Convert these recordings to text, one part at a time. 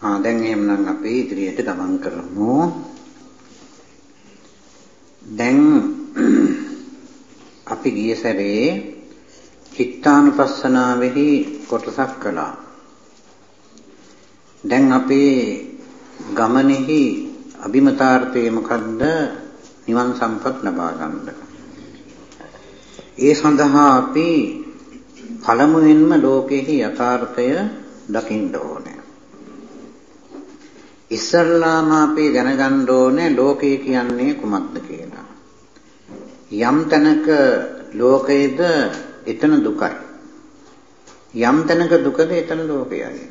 ආ දැන් එහෙමනම් අපි ඉදිරියට ගමන් කරමු. දැන් අපි ගිය සැරේ චිත්තානුපස්සනාවෙහි කොටසක් කළා. දැන් අපේ ගමනේහි අභිමතාර්ථය මොකද්ද? නිවන් සම්පත් ලබා ගන්න. ඒ සඳහා අපි පළමුවෙන්ම ලෝකෙහි යථාර්ථය දකින්න ඕනේ. ඉස්සල්ලාම අපි දැනගන්න ඕනේ ලෝකය කියන්නේ කුමක්ද කියලා. යම් තැනක ලෝකයේද එතන දුකයි. යම් තැනක දුකද එතන ලෝකයයි.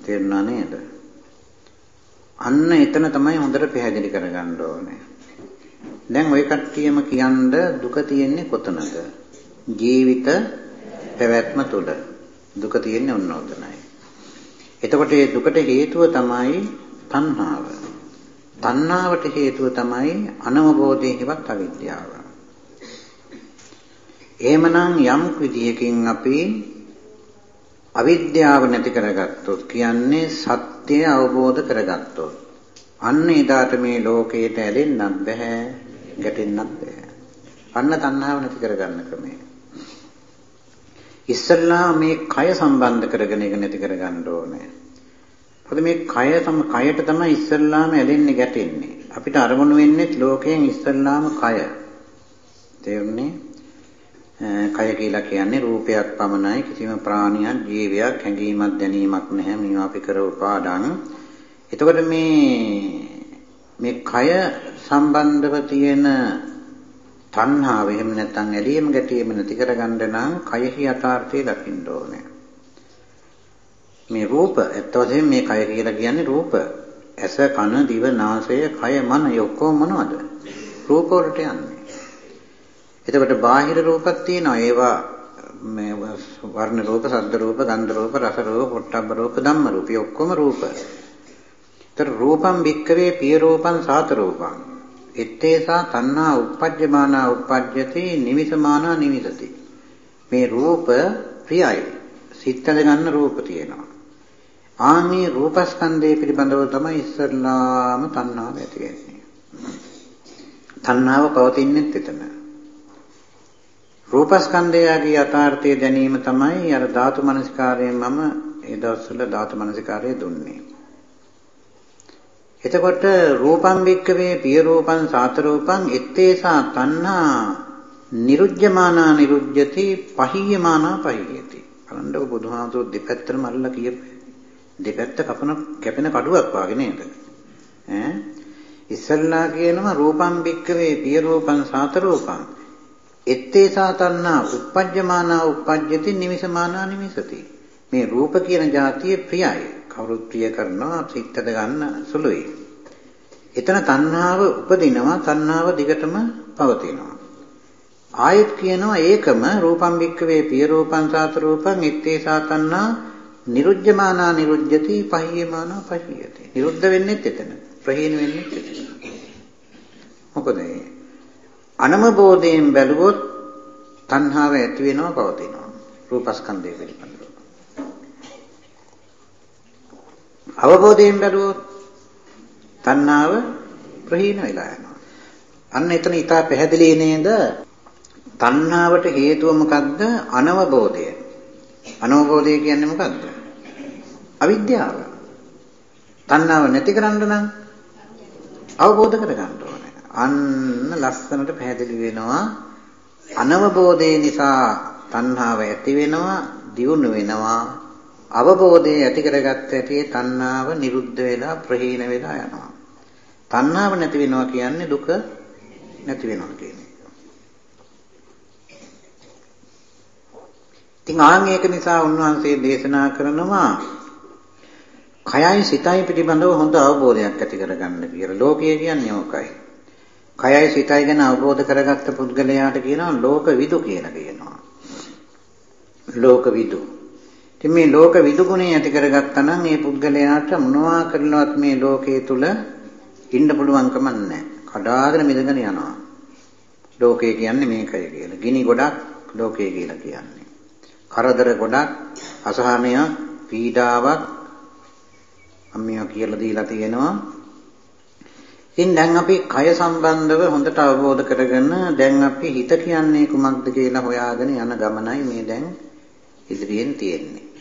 තේරුණා නේද? අන්න එතන තමයි හොඳට පැහැදිලි කරගන්න ඕනේ. දැන් ওই කට්ටියම කියන්න දුක තියෙන්නේ කොතනද? ජීවිත පැවැත්ම තුල. දුක තියෙන්නේ ඔන්න ඔතනයි. එතකොට මේ දුකට හේතුව තමයි තණ්හාව. තණ්හාවට හේතුව තමයි අනවබෝධයේ හෙවත් අවිද්‍යාව. එහෙමනම් යම් විදියකින් අපි අවිද්‍යාව නැති කරගත්තොත් කියන්නේ සත්‍ය අවබෝධ කරගත්තොත් අන්න එදාට මේ ලෝකයට ඇලෙන්නත් බෑ ගැටෙන්නත් බෑ අන්න තණ්හාව නැති කරගන්න ක්‍රමය ඉස්සල්ලා මේ කය සම්බන්ධ කරගෙන ඒක නැති කරගන්න ඕනේ. මොකද මේ කය තම කයට තමයි ඉස්සල්ලාම ඇලෙන්නේ ගැටෙන්නේ. අපිට අරමුණු වෙන්නේ ලෝකයෙන් ඉස්සල්ලාම කය. තේරුණේ? කය කියලා කියන්නේ රූපයක් පමණයි කිසිම ප්‍රාණියක් ජීවයක් හැඟීමක් දැනීමක් නැහැ. මේවා අපි කර උපාදාන. එතකොට මේ මේ කය සම්බන්ධව තියෙන තණ්හාව එහෙම නැත්නම් ඇලීම ගැටීම නැති කරගන්න නම් කයෙහි යථාර්ථය දකින්න ඕනේ. මේ රූප ඇත්ත වශයෙන්ම මේ කය කියලා කියන්නේ රූප. ඇස කන දිව නාසය කය මන ඔක්කොම මොනවද? රූප වලට යන්නේ. එතකොට බාහිර රූපක් තියෙනවා. ඒවා මේ වර්ණ රූප, ශබ්ද රූප, ගන්ධ රූප, රස රූප, පොට්ටබ්බ රූප, ධම්ම රූප. ඔක්කොම රූප. ඒතර රූපම් වික්කවේ පිය රූපං සාත රූපං. එත්තේසා තණ්හා uppajjamana uppajjati නිවිසමානා නිවිසති. මේ රූප ප්‍රියයි. සිතද ගන්න රූප තියෙනවා. ආමේ රූපස්කන්ධය පිළිබඳව තමයි ඉස්සල්ලාම තණ්හාව ඇති වෙන්නේ. තණ්හාව පවතින්නේ එතන. රූපස්කන්ධයගේ යථාර්ථය දැනීම තමයි අර ධාතු මනසිකාරයෙන් මම ඒ දවස්වල ධාතු මනසිකාරය දුන්නේ. එතකොට රූපං වික්කවේ පිය රූපං සාත රූපං ettesa තණ්හා නිරුජ්ජමානා නිරුජ්ජති පහියමානා පහියති. බලන්නකො බුදුහාමුදුරු දෙපැත්තම අල්ලලා කියපේ. දෙපැත්ත කපන කැපෙන කඩුවක් වගේ නේද? ඈ ඉස්සල්ලා කියනවා රූපං වික්කවේ පිය රූපං සාත රූපං එත්තේ සාතන්නා uppajjamana uppajjati නිමිසමානා නිමිසති. මේ රූප කියන જાතිය ප්‍රියයි. කවුරුත් ප්‍රිය කරනවා සිතට ගන්න සුළුයි. එතන තණ්හාව උපදිනවා තණ්හාව දිගටම පවතිනවා. ආයත් කියනවා ඒකම රූපම් වික්කවේ පිය රූපං සාත රූපං එත්තේ සාතන්නා නිරුජ්ජමානා නිරුජ්ජති පහියමානා පහියති. නිරුද්ධ වෙන්නේ එතන. ප්‍රහීන වෙන්නේ එතන. මොකද අනමබෝධයෙන් බැලුවොත් තණ්හාව ඇති වෙනවා පවතිනවා රූපස්කන්ධය පිළිබඳව. අවබෝධයෙන් බැලුවොත් තණ්හාව ප්‍රහීන වෙලා යනවා. අන්න එතන ඊට පැහැදිලි නේද? තණ්හාවට හේතුව මොකද්ද? අනවබෝධය. අනවබෝධය කියන්නේ මොකද්ද? අවිද්‍යාව. තණ්හාව නැති කරන්න නම් අවබෝධ කරගන්න ඕනේ. අන්න ලස්සනට පැහැදිලි වෙනවා අනවබෝධය නිසා තණ්හාව ඇති වෙනවා දියුණු වෙනවා අවබෝධය ඇති කරගත්ත ඇටි තණ්හාව නිරුද්ධ වෙලා ප්‍රහීන වෙලා යනවා තණ්හාව නැති වෙනවා කියන්නේ දුක නැති වෙනවා කියන එක. ඉතින් ආන් ඒක නිසා උන්වහන්සේ දේශනා කරනවා කයයි සිතයි පිළිබඳව හොඳ අවබෝධයක් ඇති කරගන්න කියලා. ලෝකය කියන්නේ ඕකයි. කයයි සිතයි ගැන අවබෝධ කරගත්ත පුද්ගලයාට කියනවා ලෝක විදු කියලා කියනවා. ලෝක විදු. ඉතින් මේ ලෝක විදු ගුණය ඇති කරගත්තා නම් මේ පුද්ගලයාට මොනවා කරනවත් මේ ලෝකයේ තුල ඉන්න පුළුවන් කමක් නැහැ. කඩාගෙන මිදගෙන යනවා. ලෝකය කියන්නේ මේකයි කියලා. ගිනි ගොඩක් ලෝකය කියලා කියන්නේ. කරදර ගොඩක් අසහනයක්, පීඩාවක්, අම්මියා කියලා දීලා තියෙනවා. ඉතින් දැන් අපි කය සම්බන්ධව හොඳට අවබෝධ කරගෙන දැන් අපි හිත කියන්නේ කුමක්ද කියලා හොයාගෙන යන ගමනයි මේ දැන් ඉදිරියෙන් තියෙන්නේ.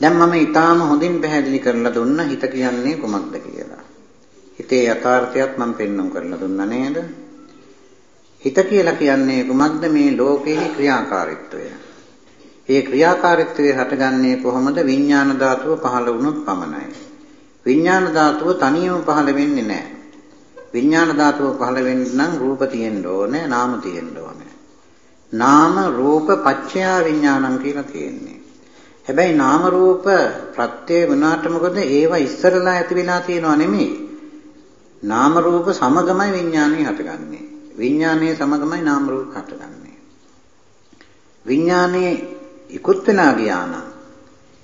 දැන් මම ඊටාම හොඳින් පැහැදිලි කරලා දුන්න හිත කියන්නේ කුමක්ද කියලා. හිතේ යථාර්ථයත් මම පෙන්වුම් කරලා දුන්නා නේද? හිත කියලා කියන්නේ කුමක්ද මේ ලෝකයේ ක්‍රියාකාරීත්වය. ඒ ක්‍රියාකාරීත්වය හටගන්නේ කොහොමද විඥාන ධාතුව පහළ වුණොත් පමණයි. විඥාන ධාතුව තනියම පහළ වෙන්නේ නැහැ. විඥාන ධාතුව පහළ වෙන්න නම් රූප තියෙන්න ඕනේ, නාම තියෙන්න ඕනේ. නාම රූප පච්චයා විඥානං කියලා තියෙන්නේ. හැබැයි නාම රූප ප්‍රත්‍ය වුණාට මොකද ඒවා ඉස්සරලා ඇති වෙලා තියෙනව නෙමෙයි. නාම රූප සමගමයි විඥානය හටගන්නේ. විඥානයේ සමගමයි නාම රූප හටගන්නේ. විඥානයේ ඉක්ුත් වෙලා ගියා නම්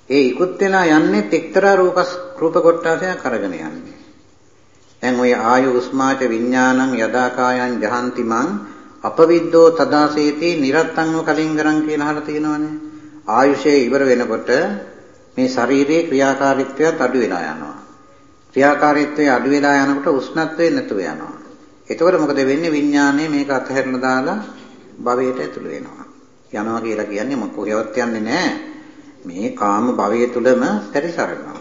ඒ ඉක්ුත් වෙලා යන්නේ එක්තරා රූප රූප කොටාසයක් අරගෙන යන්නේ. දැන් ඔය ආයු උස්මාච විඥානං යදාකායන් ජහන්ති මං අපවිද්දෝ තදාසේති නිරත්තංව කලින් කරන් කියලා අහලා තියෙනවනේ. ආයුෂය ඉවර වෙනකොට මේ ශරීරයේ ක්‍රියාකාරීත්වයත් අඩු වෙලා යනවා. ක්‍රියාකාරීත්වය අඩු වෙලා යනකොට උෂ්ණත්වය නැතුව යනවා. එතකොට මොකද වෙන්නේ විඥානය මේක අතහැරලා දාලා භවයට ඇතුළු වෙනවා. යනවා කියලා කියන්නේ මොකක් කොහෙවත් යන්නේ නැහැ. මේ කාම භවය තුලම පරිසරනවා.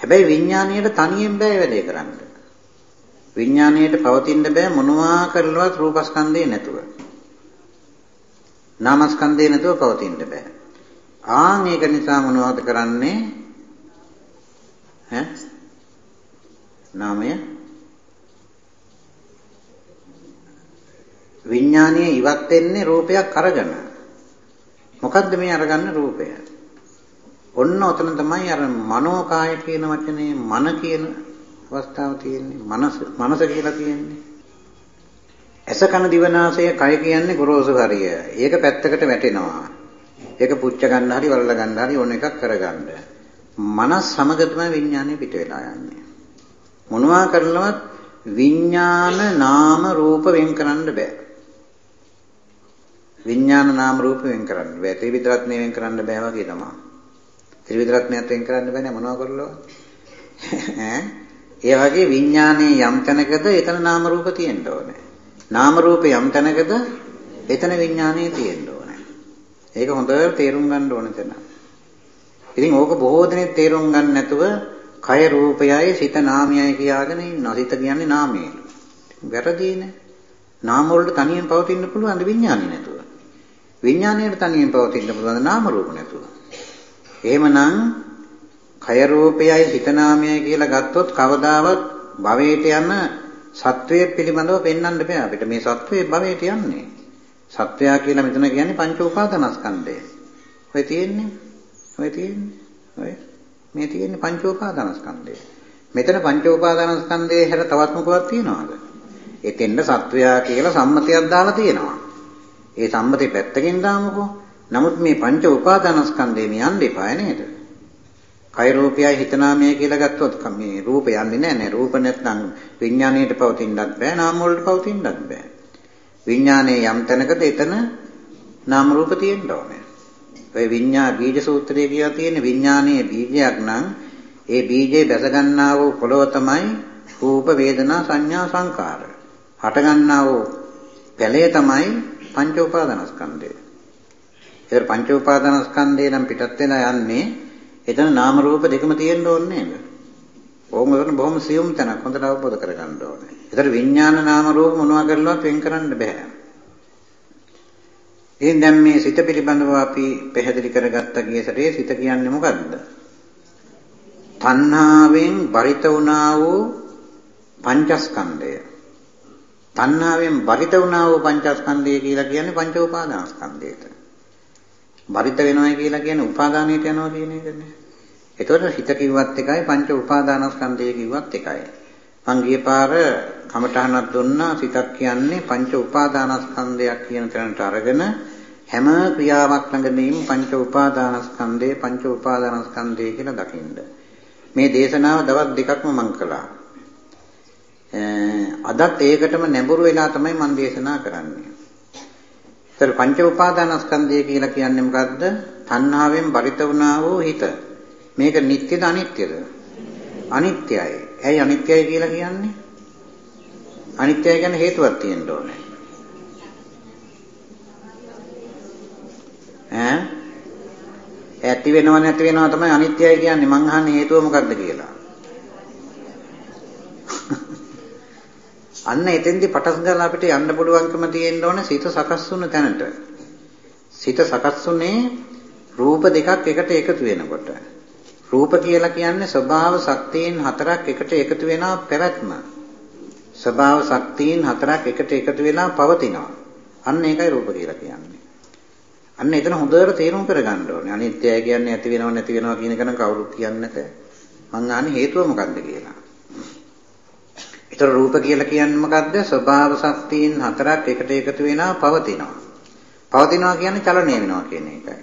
හැබැයි විඥාණයට තනියෙන් බෑ වැඩේ කරන්න. විඥාණයට පවතින්න බෑ මොනවා කරලවත් රූපස්කන්ධේ නැතුව. නාමස්කන්ධේ නැතුව පවතින්න බෑ. ආන් ඒක නිසා මොනවද කරන්නේ? ඈ? නාමය විඥානීය ඉවත් වෙන්නේ රූපයක් අරගෙන. මොකද්ද මේ අරගන්න රූපය? ඔන්න ඔතන තමයි අර මනෝකාය කියන වචනේ මන කියන අවස්ථාව තියෙන්නේ. මනස මනස කියලා තියෙන්නේ. ඇස කන දිවනාසය කය කියන්නේ ගොරෝසු හරිය. ඒක පැත්තකට වැටෙනවා. ඒක පුච්ච ගන්න හරි වල්ල ගන්න හරි ඕන එකක් කරගන්න. මනස් සමග තමයි විඥානය පිට වෙලා යන්නේ. මොනවා කරලවත් විඥාන නාම රූප වෙන් කරන්න බෑ. විඥාන නාම රූප වෙන් කරන්න බෑ. ත්‍රිවිධ රත්නය වෙන් කරන්න බෑ වගේ තමයි. ත්‍රිවිධ රත්නයත් වෙන් කරන්න බෑනේ මොනවා කරලව ඈ ඒ වගේ විඥානයේ යම් තැනකද එතන නාම රූප තියෙන්න ඕනේ. නාම රූප යම් තැනකද එතන විඥානයේ තියෙන්න ඕනේ. ඒක හොඳට තේරුම් ගන්න ඕනේ තැන. ඉතින් ඕක බොහෝ දෙනෙක් තේරුම් ගන්න නැතුව කය රූපයයි සිත නාමයයි කියාගෙන ඉන්නවා. සිත කියන්නේ නාමයයි වැරදීනේ. නාම වලට තනියෙන් පවතින්න පුළුවන් විඥානේ නැතුව? විඥාණයට තනියෙන් පවතින්න පුළුවන් නාම රූප නැතුව? එහෙමනම් කය රූපයයි හිත නාමයයි කියලා ගත්තොත් කවදාවත් භවයට යන සත්වයේ පිළිබඳව පෙන්වන්න බෑ අපිට මේ සත්වයේ භවයට යන්නේ. සත්වයා කියලා මෙතන කියන්නේ පංච උපාදානස්කන්ධය. ඔය තියෙන්නේ. ඔය තියෙන්නේ. ඔය මේ තියෙන්නේ පංච උපාදානස්කන්ධය. මෙතන පංච උපාදානස්කන්ධයේ හැර තවත් මොකක්ද තියනවද? එතෙන්ද සත්වයා කියලා සම්මතයක් දාලා තියෙනවා. ඒ සම්මතේ පැත්තකින් දාමුකෝ. නමුත් මේ පංච උපාදානස්කන්ධේ මේ යන්න එපා නේද? කය රූපයයි හිත නාමය කියලා ගත්තොත් මේ රූප යන්නේ නැහැ නේ. රූප නැත්නම් විඥාණයට පවතින්නත් බෑ, නාම වලට පවතින්නත් බෑ. විඥානයේ යම් තැනකද එතන නාම රූප තියෙන්න ඕනේ. ඔය විඤ්ඤා බීජ සූත්‍රයේ කියලා තියෙන විඥානයේ බීජයක් නම් ඒ බීජේ දැස ගන්නා වූ පොළොව තමයි රූප වේදනා සංඥා සංකාර. හට ගන්නා වූ පැලය තමයි පංච උපාදානස්කන්ධය. ඒතර පංච උපාදානස්කන්ධේ නම් පිටත් වෙලා යන්නේ එතන නාම රූප දෙකම තියෙන්න ඕනේ නේද? ඕම කරන බොහොම සියුම් තැනක් හොඳට අවබෝධ කරගන්න ඕනේ. ඒතර විඥාන නාම රූප මොනවා කරලවත් වෙන් කරන්න බෑ. එහෙනම් දැන් මේ සිත පිළිබඳව අපි පැහැදිලි කරගත්ත ගියසරේ සිත කියන්නේ මොකද්ද? තණ්හාවෙන් බරිත වුණා වූ පංචස්කන්ධය. තණ්හාවෙන් බරිත වුණා වූ පංචස්කන්ධය කියලා කියන්නේ පංච උපාදානස්කන්ධයට. බරිත වෙනවා කියලා කියන්නේ උපාදානයට යනවා කියන එකනේ. එතකොට හිත කිව්වත් එකයි පංච උපාදානස්කන්ධය කිව්වත් එකයි. මං ගිය පාර කමඨහනක් දුන්නා සිතක් කියන්නේ පංච උපාදානස්කන්ධයක් කියන තැනට අරගෙන හැම ක්‍රියාවක් ළඟදීම පංච උපාදානස්කන්ධය පංච උපාදානස්කන්ධය කියලා දකින්න. මේ දේශනාව දවස් දෙකක්ම මං කළා. අදත් ඒකටම නැඹුරු වෙලා තමයි මම දේශනා කරන්නේ. ඒතර පංච උපාදානස්කන්ධය කියලා කියන්නේ මොකද්ද? තණ්හාවෙන් බරිත වුණා වූ හිත. මේක නිට්ටයද අනිත්‍යද? අනිත්‍යයි. ඇයි අනිත්‍යයි කියලා කියන්නේ? අනිත්‍යයි කියන්නේ හේතුවක් තියෙන්න ඕනේ. ඈ ඇති වෙනව නැති වෙනව තමයි අනිත්‍යයි කියන්නේ මං අහන්නේ හේතුව මොකද්ද කියලා. අන්න එතෙන්දි පටස් ගාලා අපිට යන්න පුළුවන්කම තියෙන්න ඕනේ සිත සකස් වුණ තැනට. සිත සකස් වුනේ රූප දෙකක් එකට එකතු වෙනකොට. රූප කියලා කියන්නේ ස්වභාව ශක්තියින් හතරක් එකට එකතු වෙනා පැවැත්ම. ස්වභාව ශක්තියින් හතරක් එකට එකතු වෙලා පවතිනවා. අන්න ඒකයි රූප කියලා කියන්නේ. අන්න එතන හොඳට තේරුම් කරගන්න ඕනේ. අනිත්‍යය කියන්නේ ඇති වෙනව නැති වෙනව කියන එක නම් කවුරුත් කියන්නේ නැහැ. මං අහන්නේ හේතුව මොකක්ද කියලා. ඒතර රූප කියලා කියන්නේ මොකද්ද? ස්වභාව ශක්තියින් හතරක් එකට එකතු වෙනා පවතිනවා. පවතිනවා කියන්නේ චලනය වෙනවා කියන එකයි.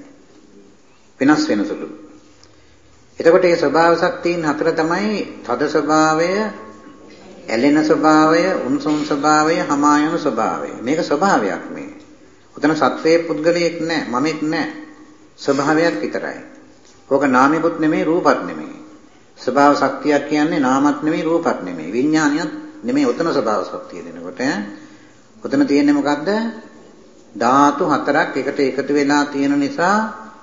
වෙනස් වෙන සුළු. එතකොට මේ ස්වභාව ශක්තියින් හතර තමයි තද ස්වභාවය, ඇලෙන ස්වභාවය, උණුසුම් ස්වභාවය, හමායන ස්වභාවය. මේක ස්වභාවයක් මේ. උතන සත්වයේ පුද්ගලයෙක් නැහැ, මමෙක් නැහැ. ස්වභාවයක් විතරයි. ඕක නාමයක්වත් නෙමෙයි, රූපත් නෙමෙයි. ස්වභාව ශක්තියක් කියන්නේ නාමත් නෙමෙයි, රූපත් නෙමෙයි. විඥානියත් නෙමෙයි උතන ස්වභාව ශක්තිය දෙනකොට උතන තියෙන්නේ මොකද්ද? ධාතු හතරක් එකට එකතු වෙලා තියෙන නිසා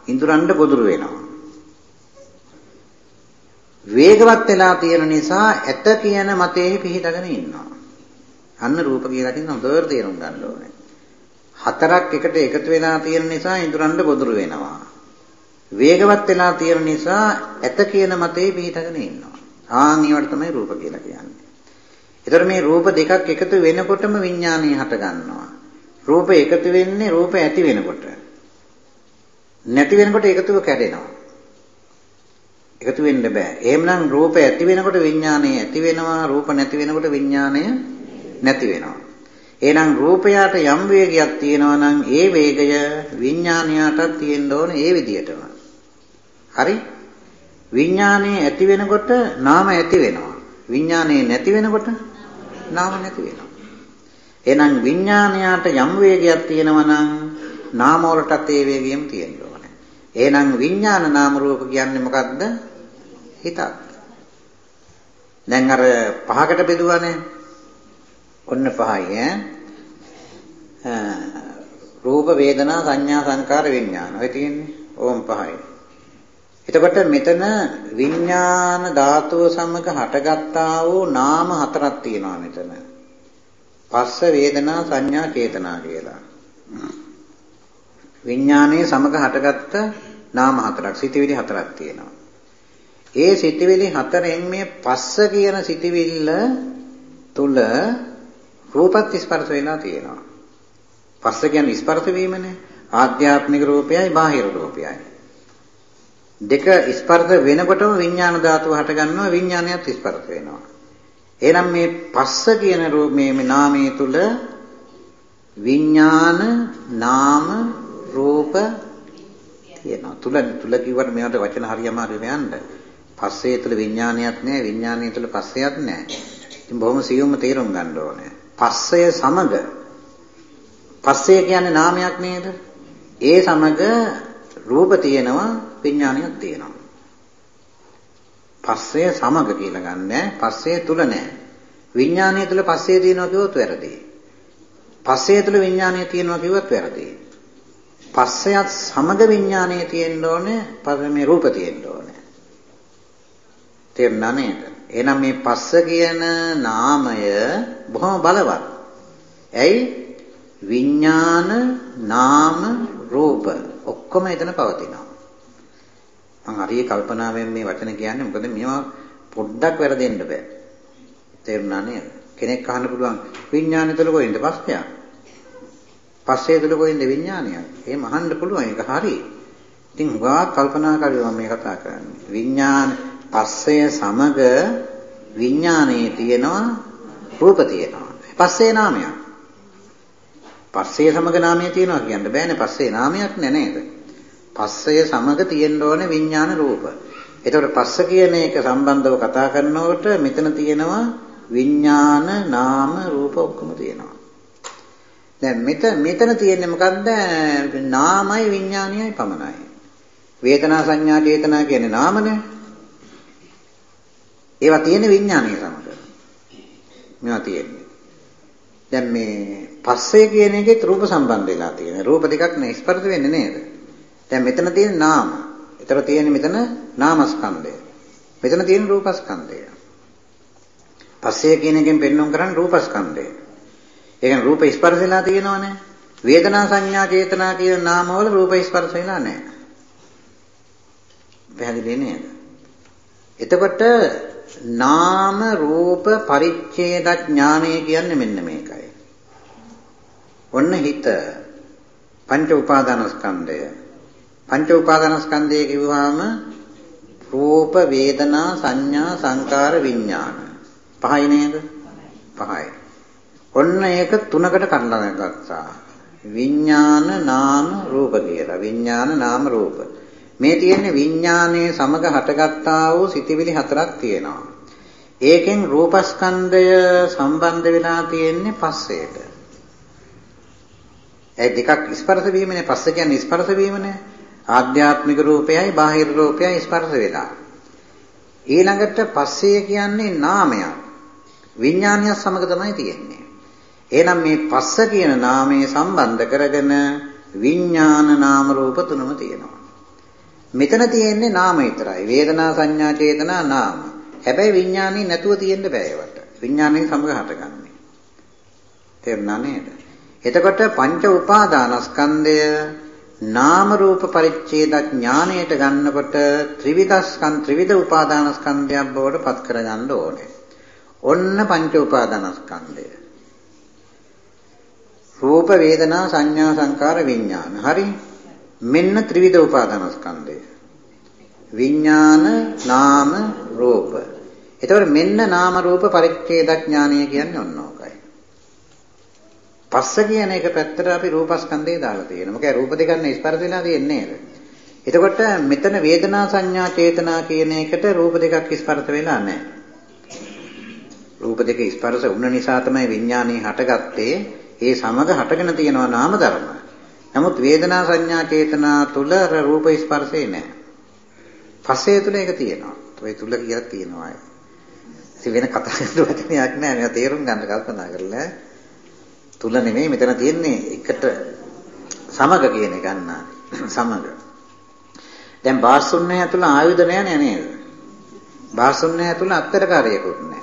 ඉඳුරන්ඩ ගොදුරු වෙනවා. වේගවත් වෙලා තියෙන නිසා ඇත කියන මතයේ පිහිටගෙන ඉන්නවා. අන්න රූප කියලා කියන හොඳට තේරුම් ගන්න ඕනේ. හතරක් එකට එකතු වෙලා තියෙන නිසා ඉඳුරන්ඩ ගොදුරු වෙනවා. වේගවත් වෙලා තියෙන නිසා ඇත කියන මතයේ පිහිටගෙන ඉන්නවා. ආන් ඊවට තමයි රූප කියලා කියන්නේ. ඒතර මේ රූප දෙකක් එකතු වෙනකොටම විඥානය හට ගන්නවා. රූප එකතු වෙන්නේ රූප ඇති වෙනකොට. නැති වෙනකොට එකතුව කැඩෙනවා. එකතු වෙන්න බෑ. එහෙමනම් රූප ඇති වෙනකොට විඥානය ඇති වෙනවා, රූප නැති වෙනකොට විඥානය නැති වෙනවා. එහෙනම් රූපයට යම් වේගයක් තියෙනවා නම් ඒ වේගය විඥානයටත් තියෙන්න ඕන ඒ විදිහටම. හරි? විඥානය ඇති වෙනකොට නාම ඇති වෙනවා. විඥානය නැති වෙනකොට නාම නැති වෙනවා. එහෙනම් විඥානයට යම් වේගයක් තියෙනවා නම් නාම වලටත් ඒ වේගයම තියෙන්න ඕනේ. එහෙනම් විඥාන නාම රූප කියන්නේ මොකද්ද? හිතක්. දැන් අර පහකට බෙදුවානේ. ඔන්න පහයි ඈ. රූප වේදනා සංඥා සංකාර විඥාන. ඔය තියෙන්නේ. ඕම් පහයි. එතකොට මෙතන විඥාන ධාතුව සමග හටගත්තා වූ නාම හතරක් තියෙනවා මෙතන. පස්ස වේදනා සංඥා චේතනා කියලා. විඥානයේ සමග හටගත්ත නාම හතරක් සිතිවිලි හතරක් තියෙනවා. ඒ සිතිවිලි හතරෙන් මේ පස්ස කියන සිතිවිල්ල තුල රූපත් ස්පර්ශ වෙලා තියෙනවා. පස්ස කියන්නේ ස්පර්ශ වීමනේ. ආධ්‍යාත්මික රූපයයි බාහිර රූපයයි. දෙක ස්පර්ශ වෙනකොටම විඥාන ධාතුව හට ගන්නවා විඥානයත් ස්පර්ශ වෙනවා. එහෙනම් මේ පස්ස කියන මේ නාමයේ තුල විඥාන නාම රූප තියෙනවා. තුල තුල කිව්වට මේවට වචන හරියම හරියට යන්න. පස්සේ තුල විඥානයක් නැහැ, විඥානය තුල පස්සයක් නැහැ. ඉතින් බොහොම සියුම්ම තේරුම් ගන්න ඕනේ. පස්සය සමග පස්සේ කියන්නේ නාමයක් නේද? ඒ සමග රූප තියෙනවා, විඥානයක් තියෙනවා. පස්සේ සමග කියලා ගන්නෑ. පස්සේ තුල නෑ. විඥානය තුල පස්සේ තියෙනවා කිව්වොත් වැරදි. පස්සේ තුල විඥානය තියෙනවා කිව්වොත් වැරදි. පස්සයත් සමග විඥානය තියෙන්න ඕනේ, පස්සේ රූප තියෙන්න ඕනේ. තේරුණා නේද? එහෙනම් මේ පස්ස කියන නාමය බොහොම බලවත්. ඇයි? විඥාන නාම රූප ඔක්කොම එතන පවතිනවා. මම හරිය කල්පනාවෙන් මේ වචන කියන්නේ මොකද මේවා පොඩ්ඩක් වැරදෙන්න බෑ. තේරුණා නේද? කෙනෙක් අහන්න පුළුවන් විඥානය තුළ කොහෙන්ද පස්සය? පස්සේ තුළ කොහෙන්ද විඥානය? එහෙම අහන්න පුළුවන් ඒක හරි. ඉතින් හුඟා කල්පනා කරලා මේ කතා කරන්නේ. විඥාන පස්සය සමග විඥානයේ තියෙනවා රූප තියෙනවා. පස්සේ නාමයක්. පස්සේ සමග නාමය තියෙනවා කියන්න බෑනේ පස්සේ නාමයක් නෑ නේද? පස්සය සමග තියෙන්න ඕනේ විඥාන රූප. එතකොට පස්ස කියන එක සම්බන්ධව කතා කරනකොට මෙතන තියෙනවා විඥාන නාම රූප ඔක්කොම තියෙනවා. දැන් මෙතන මෙතන තියෙන්නේ මොකද්ද? නාමයි විඥානයයි පමණයි. වේදනා සංඥා චේතනා කියන්නේ නාමනේ. ඒවා තියෙන විඥානීය සමග. මේවා තියෙන්නේ. දැන් මේ පස්සේ කියන එකේ රූප සම්බන්ධ වෙලා තියෙනවා. රූප දෙකක් නේ ස්පර්ශ වෙන්නේ නේද? දැන් මෙතන තියෙන නාම. ඊතර තියෙන මෙතන නාමස්කන්ධය. මෙතන තියෙන රූපස්කන්ධය. පස්සේ කියන එකෙන් පෙන්වන්න කරන්නේ රූපස්කන්ධය. ඒ කියන්නේ රූප ස්පර්ශ වෙලා තියෙනවනේ. වේදනා සංඥා චේතනා කියන නාමවල රූප ස්පර්ශ වෙලා නැහැ. පැහැදිලි නේද? එතකොට නාම රූප පරිච්ඡේද ඥානය කියන්නේ මෙන්න මේකයි. ඔන්න හිත පංච උපාදානස්කන්ධය. පංච උපාදානස්කන්ධය කිව්වහම රූප වේදනා සංඥා සංකාර විඥාන. පහයි නේද? පහයි. ඔන්න ඒක තුනකට කඩලා ගත්තා. විඥාන නාම රූප කියලා. විඥාන නාම රූප. මේ තියෙන්නේ විඥානයේ සමග හටගත්තා වූ සිතිවිලි හතරක් තියෙනවා. ඒකෙන් රූපස්කන්ධය සම්බන්ධ වෙලා තියෙන්නේ පස්සේට. ඒ දෙකක් ස්පර්ශ වීමනේ පස්ස කියන්නේ ස්පර්ශ වීමනේ. ආධ්‍යාත්මික රූපයයි බාහිර රූපයයි ස්පර්ශ වෙලා. ඊළඟට පස්සේ කියන්නේ නාමයක්. විඥානය සමග තමයි තියෙන්නේ. එහෙනම් මේ පස්ස කියන නාමයේ සම්බන්ධ කරගෙන විඥාන නාම රූප තුනම තියෙනවා. මෙතන තියෙන්නේ නාම විතරයි. වේදනා සංඥා චේතනා නාම. හැබැයි විඥානේ නැතුව තියෙන්න බෑ ඒවට. විඥානේ සමග හටගන්නේ. තේරුණා නේද? එතකොට පංච උපාදානස්කන්ධය නාම රූප පරිච්ඡේද ඥාණයට ගන්නකොට ත්‍රිවිධස්කන්ධ ත්‍රිවිධ උපාදානස්කන්ධයක් බවට පත් කරගන්න ඕනේ. ඔන්න පංච උපාදානස්කන්ධය. රූප වේදනා සංඥා සංකාර විඥාන. හරි? මෙන්න ත්‍රිවිධ උපාදානස්කන්ධය. විඥාන නාම රූප. එතකොට මෙන්න නාම රූප පරිච්ඡේද ඥානය කියන්නේ ඔන්න ඕකයි. පස්ස කියන එක පැත්තට අපි රූපස්කන්ධය දාලා තියෙනවා. මොකද රූප දෙකන්නේ ස්පර්ශ වෙලා තියෙන්නේ නේද? එතකොට මෙතන වේදනා සංඥා චේතනා කියන එකට රූප දෙකක් ස්පර්ශ වෙලා නැහැ. රූප දෙක ස්පර්ශ වුණ නිසා තමයි විඥානේ හටගත්තේ. ඒ සමග හටගෙන තියෙනවා නාම ධර්ම. නමුත් වේදනා සංඥා චේතනා තුල රූප ස්පර්ශේ නැහැ. පස්සේ තුල ඒක තියෙනවා. ඔය තුල කියලා තියෙනවා. ඉතින් වෙන කතා කරන වචනයක් නෑ. මේවා තේරුම් ගන්න කල්පනා කරලා. තුල නෙමෙයි මෙතන තියෙන්නේ එකට සමග කියන එක ගන්න. සමග. දැන් බාසුන්නය තුල ආයුධ නෑ නේද? බාසුන්නය තුල අත්තරකාරයකුත් නෑ.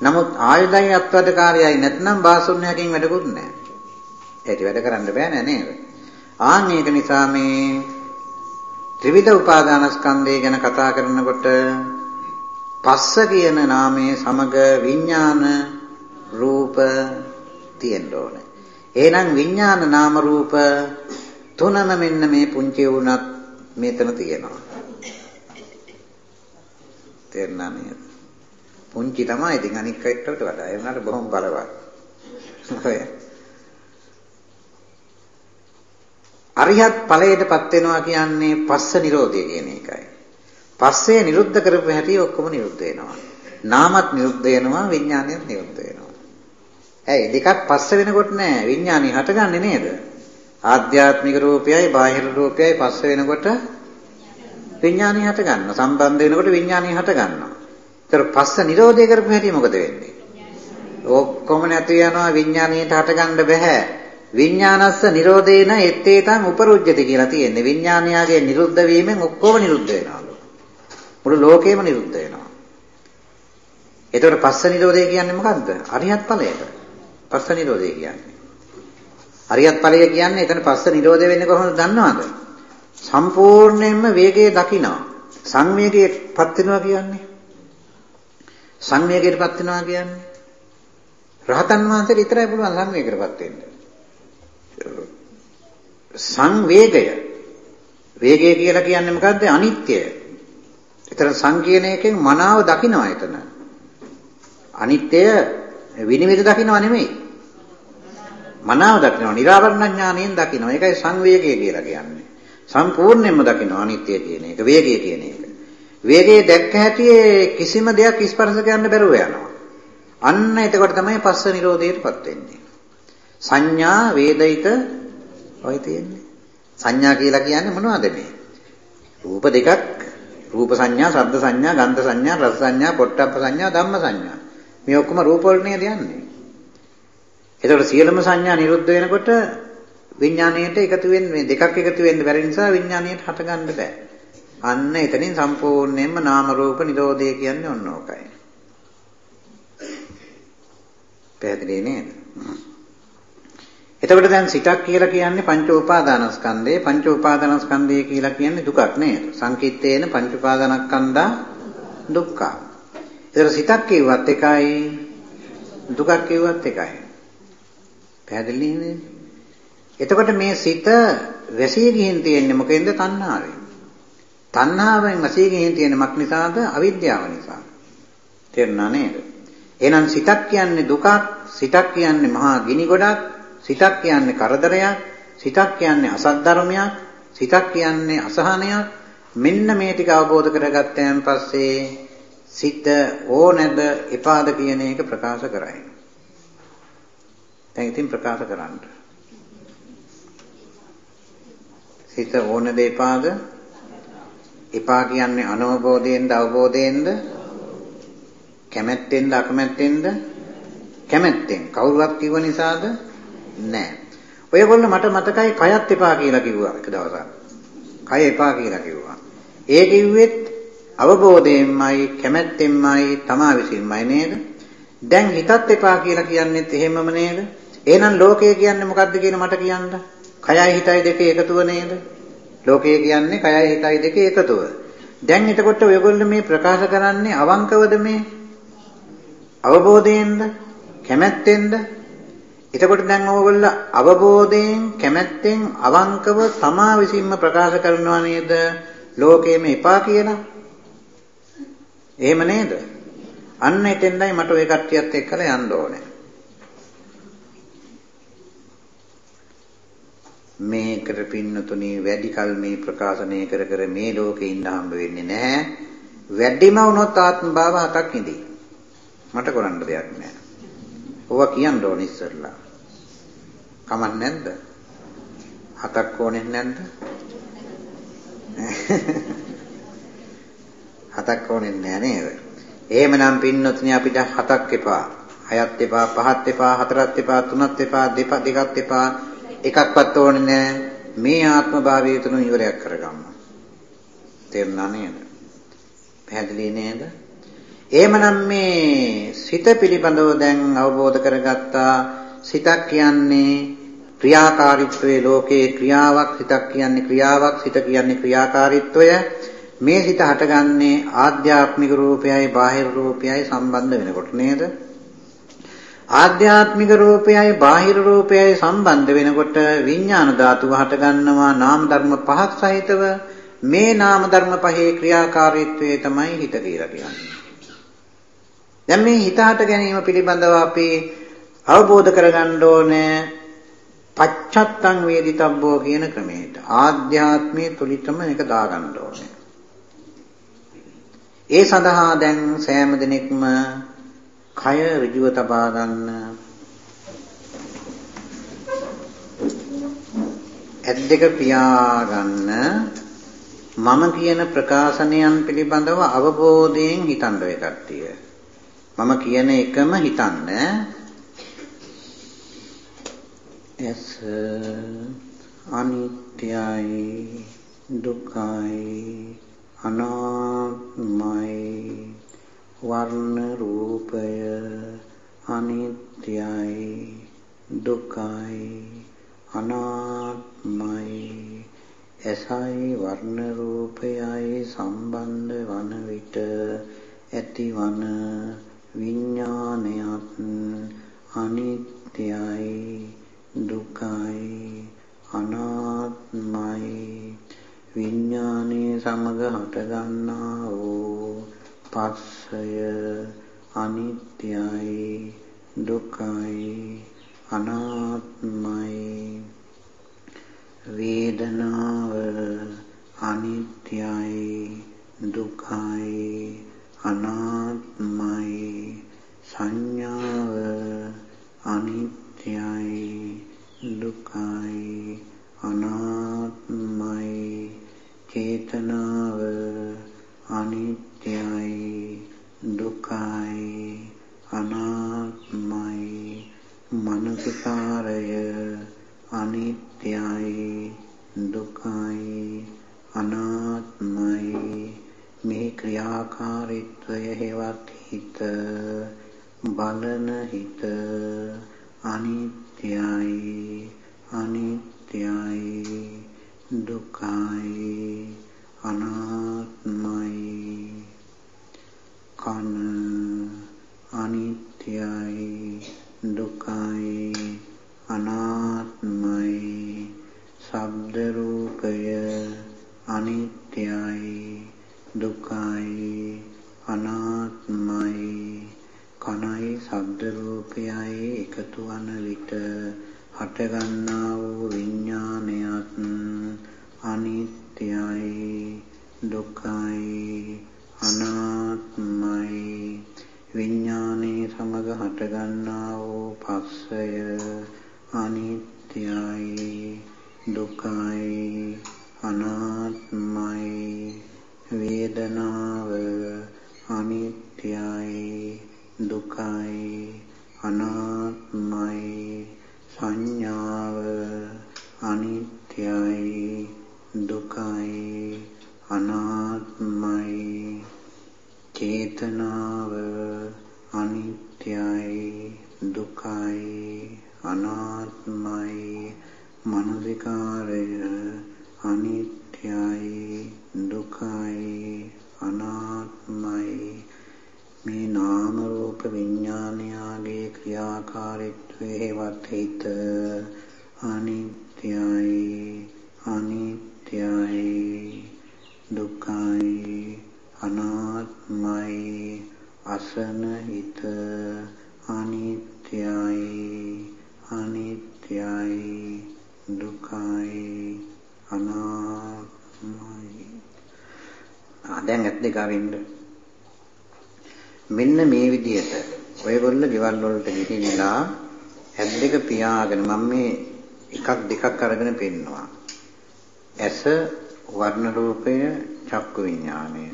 නමුත් ආයුධයි අත්වැඩකාරයයි නැත්නම් බාසුන්නයකින් වැඩකුත් නෑ. ඒටි වැඩ කරන්න බෑ නෑ නේද? ආන් ඒක නිසා මේ ත්‍රිවිධ උපාදානස්කන්ධය ගැන කතා කරනකොට පස්ස කියන නාමයේ සමග විඥාන රූප තියෙන්න ඕනේ. එහෙනම් විඥාන නාම රූප තුනම මෙන්න මේ පුංචි වුණත් මෙතන තියෙනවා. තේරුණා නේද? පුංචි තමයි ඉතින් අනික් කටට වඩා ඒ වුණාට බොහොම බලවත්. අරිහත් ඵලයටපත් වෙනවා කියන්නේ පස්ස නිරෝධය කියන එකයි. පස්සේ නිරුද්ධ කරපු හැටි ඔක්කොම නිරුද්ධ වෙනවා. නාමත් නිරුද්ධ වෙනවා විඥානයත් නිරුද්ධ වෙනවා. ඇයි දෙකක් පස්ස වෙනකොට නෑ විඥානය හටගන්නේ නේද? ආධ්‍යාත්මික රූපයයි බාහිර රූපයයි පස්ස වෙනකොට විඥානය හටගන්නවා. සම්බන්ධ වෙනකොට විඥානය හටගන්නවා. ඒතර පස්ස නිරෝධය කරපු හැටි මොකද වෙන්නේ? ඔක්කොම නැති යනවා විඥානයට හටගන්න බෑ. විඥානස්ස නිරෝධේන එත්තේතං උපරුජ්ජති කියලා තියෙන්නේ. විඥානයාගේ නිරුද්ධ වීමෙන් ඔක්කොම නිරුද්ධ වෙනවලු. මුළු ලෝකෙම නිරුද්ධ වෙනවා. එතකොට පස්ස නිරෝධය කියන්නේ මොකද්ද? අරිහත් ඵලයට. පස්ස නිරෝධය කියන්නේ. අරියත් ඵලය කියන්නේ එතන පස්ස නිරෝධය වෙන්නේ කොහොමද දන්නවද? සම්පූර්ණයෙන්ම වේගයේ දකිනවා. සංවේගයටපත් වෙනවා කියන්නේ. සංවේගයටපත් වෙනවා කියන්නේ රහතන් වහන්සේට විතරයි පුළුවන් සංවේගයටපත් වෙන්න. සංවේගය වේගය කියලා කියන්නේ මොකද්ද අනිත්‍යය. ඒතර සංකීර්ණ එකෙන් මනාව දකින්නවා එතන. අනිත්‍යය විනිවිද දකින්නවා නෙමෙයි. මනාව දකින්නවා නිරාවරණ ඥානයෙන් දකින්නවා. ඒකයි සංවේගය කියලා කියන්නේ. සම්පූර්ණයෙන්ම දකින්නවා අනිත්‍ය කියන එක, වේගය කියන එක. වේගයේ දැක්ක හැටි කිසිම දෙයක් ස්පර්ශ කරන්න බැරුව යනවා. අන්න එතකොට තමයි පස්ස නිරෝධයටපත් වෙන්නේ. සංඥා වේදිත ඔය තියෙන්නේ. සංඥා කියලා කියන්නේ මොනවද මේ? රූප දෙකක් රූප සංඥා, ශබ්ද සංඥා, ගන්ධ සංඥා, රස සංඥා, පොට්ටබ්බ සංඥා, ධම්ම සංඥා. මේ ඔක්කොම රූප වල නේද යන්නේ. එතකොට සියලුම සංඥා නිරුද්ධ වෙනකොට විඥාණයට එකතු වෙන්නේ මේ දෙකක් එකතු වෙන්න බැරි නිසා විඥාණයට හටගන්න බෑ. අන්න එතනින් සම්පූර්ණයෙන්ම නාම රූප නිරෝධය කියන්නේ ඔන්න ඕකයි. පැහැදිලි නේද? එතකොට දැන් සිතක් කියලා කියන්නේ පංච උපාදානස්කන්ධය පංච උපාදානස්කන්ධය කියලා කියන්නේ දුකක් නේද? සංකිට්ඨේන පංච උපාදානස්කන්ධා දුක්ඛ. ඒතර සිතක් කියවත් එකයි දුකක් කියවත් එකයි. පැහැදිලි නේද? එතකොට මේ සිත වැසී ගිහින් තියෙන්නේ මොකෙන්ද? තණ්හාවෙන්. තණ්හාවෙන් වැසී ගිහින් තියෙන මක් නිසාද? අවිද්‍යාව නිසා. තේරුණා නේද? එහෙනම් සිතක් කියන්නේ දුකක්, සිතක් කියන්නේ මහා ගිනි ගොඩක්, සිතක් කියන්නේ කරදරයක්, සිතක් කියන්නේ අසත් ධර්මයක්, සිතක් කියන්නේ අසහනයක්. මෙන්න මේ ටික අවබෝධ කරගත්තයන් පස්සේ සිත ඕනෑද එපාද කියන එක ප්‍රකාශ කරයි. දැන් ඉතින් ප්‍රකාශ කරන්න. සිත ඕනෑද එපාද? එපා කියන්නේ අනවබෝධයෙන්ද අවබෝධයෙන්ද? කැමැත්තෙන්ද අකමැත්තෙන්ද? කැමැත්තෙන්. කවුරුවත් කිව්ව නිසාද? නෑ. ඔයගොල්ලෝ මට මතකයි කයත් එපා කියලා කිව්වා එක දවසක්. කය එපා කියලා කිව්වා. ඒ කිව්වෙත් අවබෝධයෙන්මයි කැමැත්තෙන්මයි තමා විසින්මයි නේද? දැන් හිතත් එපා කියලා කියන්නේත් එහෙමම නේද? එහෙනම් ලෝකය කියන්නේ මොකද්ද කියන මට කියන්න. කයයි හිතයි දෙකේ එකතුව නේද? ලෝකය කියන්නේ කයයි හිතයි දෙකේ එකතුව. දැන් එතකොට ඔයගොල්ලෝ මේ ප්‍රකාශ කරන්නේ අවංකවද මේ? අවබෝධයෙන්ද? කැමැත්තෙන්ද? එතකොට දැන් ඕගොල්ලෝ අවබෝධයෙන් කැමැත්තෙන් අවංකව තමා විසින්ම ප්‍රකාශ කරනවා නේද ලෝකෙම එපා කියලා එහෙම නේද අන්න එතෙන්දයි මට ওই කට්ටියත් එක්කලා යන්න ඕනේ මේකට පින්නතුණි වැඩි කල මේ ප්‍රකාශනය කර කර මේ ලෝකේ ඉන්න හම්බ වෙන්නේ නැහැ වැඩිම වුණොත් ආත්ම භාව හතක් ඉඳී මට කරන්න දෙයක් නැහැ ඕවා කියන්න ඕන ඉස්සෙල්ලා. කමක් නැද්ද? හතක් ඕනේ නැද්ද? හතක් ඕනේ නෑ නේද? එහෙමනම් පින්නොත්නි අපිට හතක් එපා. හයක් එපා, පහක් එපා, හතරක් එපා, තුනක් එපා, දෙකක් එපා, එකක්වත් ඕනේ නෑ. මේ ආත්ම භාවය තුන ඉවරයක් කරගන්න. තේරුණා නේද? පැහැදිලි නේද? එහෙමනම් මේ සිත පිළිබඳව දැන් අවබෝධ කරගත්තා සිතක් කියන්නේ ක්‍රියාකාරීත්වයේ ලෝකේ ක්‍රියාවක් සිතක් කියන්නේ ක්‍රියාවක් සිත කියන්නේ ක්‍රියාකාරීත්වය මේ සිත හටගන්නේ ආධ්‍යාත්මික රූපයයි බාහිර රූපයයි සම්බන්ධ වෙනකොට නේද? ආධ්‍යාත්මික රූපයයි බාහිර රූපයයි සම්බන්ධ වෙනකොට විඥාන ධාතුව හටගන්නවා නාම ධර්ම පහක් සහිතව මේ නාම ධර්ම පහේ ක්‍රියාකාරීත්වය තමයි හිත කියලා කියන්නේ. දැන් මේ හිතහට ගැනීම පිළිබඳව අපි අවබෝධ කරගන්න ඕනේ පච්චත්තං වේදිතබ්බෝ කියන ක්‍රමයට. ආධ්‍යාත්මයේ තුලිතම එක දාගන්න ඕනේ. ඒ සඳහා දැන් සෑම දිනෙකම කය ඍජුව තබා ගන්න ඇත් දෙක පියාගන්න මම කියන ප්‍රකාශනයන් පිළිබඳව අවබෝධයෙන් හිතන්න ඔය කට්ටිය. මම කියන එකම හිතන්න. එස් අනිත්‍යයි දුකයි අනාත්මයි. වර්ණ රූපය අනිත්‍යයි. දුකයි අනාත්මයි. එසයි වර්ණ රූපයයි සම්බන්ධ වන විට ඇතිවන විඥානයත් අනිත්‍යයි. දුකයි අනාත්මයි. විඥානයේ සමග හටගන්නා වූ පස්සය අනිත්‍යයි දුකයි අනාත්මයි. වේදනාව අනිත්‍යයි දුකයි අනාත්මයි. සංඥාව අනාත්මයි. මනසිකාරය අනිත්‍යයි දුකයි අනාත්මයි මේ නාම රූප විඥානයාගේ ක්‍රියාකාරීත්වයේ හේවත් හිත අනිත්‍යයි අනිත්‍යයි දුකයි අනාත්මයි අසන හිත අනිත්‍යයි අනිත්‍යයි දුකයි අනාත්මයි ආ දැන් ඇත් දෙක අරින්න මෙන්න මේ විදිහට ඔයගොල්ලෝ ගෙවල් වලට ගිහිල්ලා ඇත් දෙක පියාගෙන මම මේ එකක් දෙකක් අරගෙන පෙන්නවා. ඇස වර්ණ රූපය චක්කු විඥානය.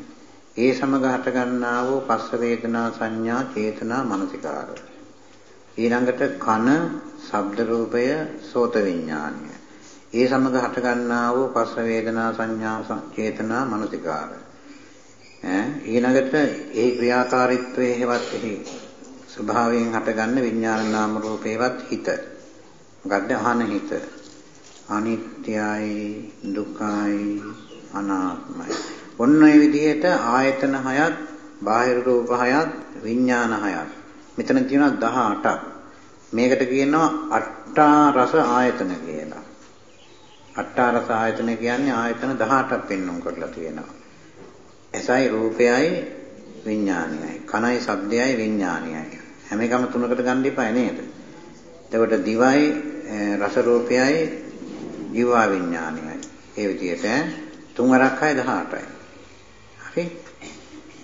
ඒ සමග හට ගන්නා වූ පස්ස වේදනා සංඥා චේතනා මනසිකාර ඊළඟට කන ශබ්ද රූපය සෝත විඥානය. ඒ සමග හට ගන්නා වූ පස්ස වේදනා සංඥා චේතනා මනසිකාර ඈ ඊළඟට ඒ ක්‍රියාකාරීත්වයේ හේවත් එහි ස්වභාවයෙන් හටගන්න විඥාන නාම රූපේවත් හිත. මොකද්ද? අහන හිත. අනිත්‍යයි දුකයි අනාත්මයි. ඔන්න ඔය විදිහට ආයතන හයත් බාහිර රූප හයත් විඥාන හයත්. මෙතන තියෙනවා 18ක් මේකට කියනවා අට්ඨා රස ආයතන කියලා. අට්ඨා රස ආයතන කියන්නේ ආයතන 18ක් පෙන්වුම් කරලා තියෙනවා. ඇසයි රූපයයි විඥානයයි. කනයි ශබ්දයයි විඥානයයි. හැම එකම තුනකට ගන්න එපා නේද? එතකොට දිවයි රස රූපයයි ජීවා විඥානයයි. ඒ විදිහට තුන් වරක් 18යි හරි?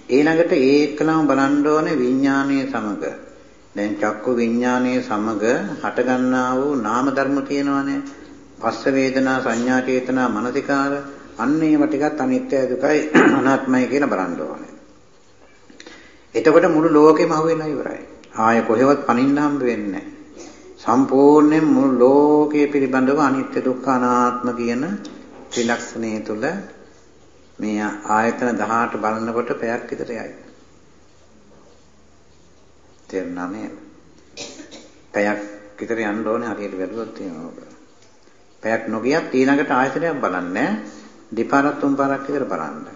ඊළඟට ඒකලම බලන්න ඕනේ විඥානයේ සමග. දැන් චක්කු විඥානයේ සමග හටගන්නා වූ නාම ධර්ම තියෙනවානේ. පස්ස වේදනා සංඥා චේතනා මනසිකාර අන්න ඒව ටිකත් අනිත්‍යයි දුකයි අනාත්මයි කියලා බලන්න ඕනේ. එතකොට මුළු ලෝකෙම අහුවෙලා ඉවරයි. ආය කොහෙවත් පනින්න හම්බ වෙන්නේ සම්පූර්ණයෙන් මුළු ලෝකයේ පිළිබඳව අනිත්‍ය දුක්ඛ අනාත්ම කියන ත්‍රිලක්ෂණය තුල මේ ආයතන 18 බලනකොට පැයක් විතර යයි. තේරුණා නේද? පැයක් විතර යන්න ඕනේ හරියට බැලුවොත් එහෙම. පැයක් නොගියත් ඊළඟට ආයතනයක් බලන්නේ දෙපාරක් තුන් පාරක් විතර බලන්න.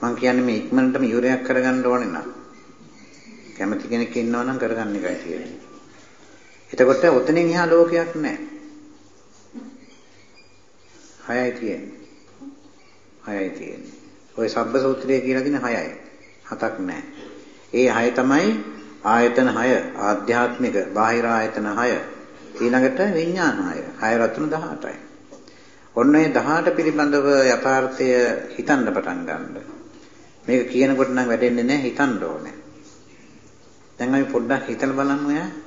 මම කියන්නේ මේ ඉක්මනටම යුරයක් කරගන්න ඕනේ නම් කැමති කෙනෙක් ඉන්නවා නම් කරගන්න එකයි තියෙන්නේ. එතකොට ඔතනින් එහා ලෝකයක් නැහැ. හයයි තියෙන්නේ. හයයි තියෙන්නේ. ওই සබ්බ සූත්‍රය කියලා තියෙන හයයි. හතක් නැහැ. ඒ හය තමයි ආයතන හය, ආධ්‍යාත්මික, බාහිර ආයතන හය. ඊළඟට විඥාන හය. හය රත්න 18යි. ඔන්න ඒ 18 පිළිබඳව යථාර්ථය හිතන්න පටන් ගන්න. මේක කියනකොට නම් වැටෙන්නේ නැහැ හිතන්න ඕනේ. දැන් අපි පොඩ්ඩක් හිතලා බලමු ඈ.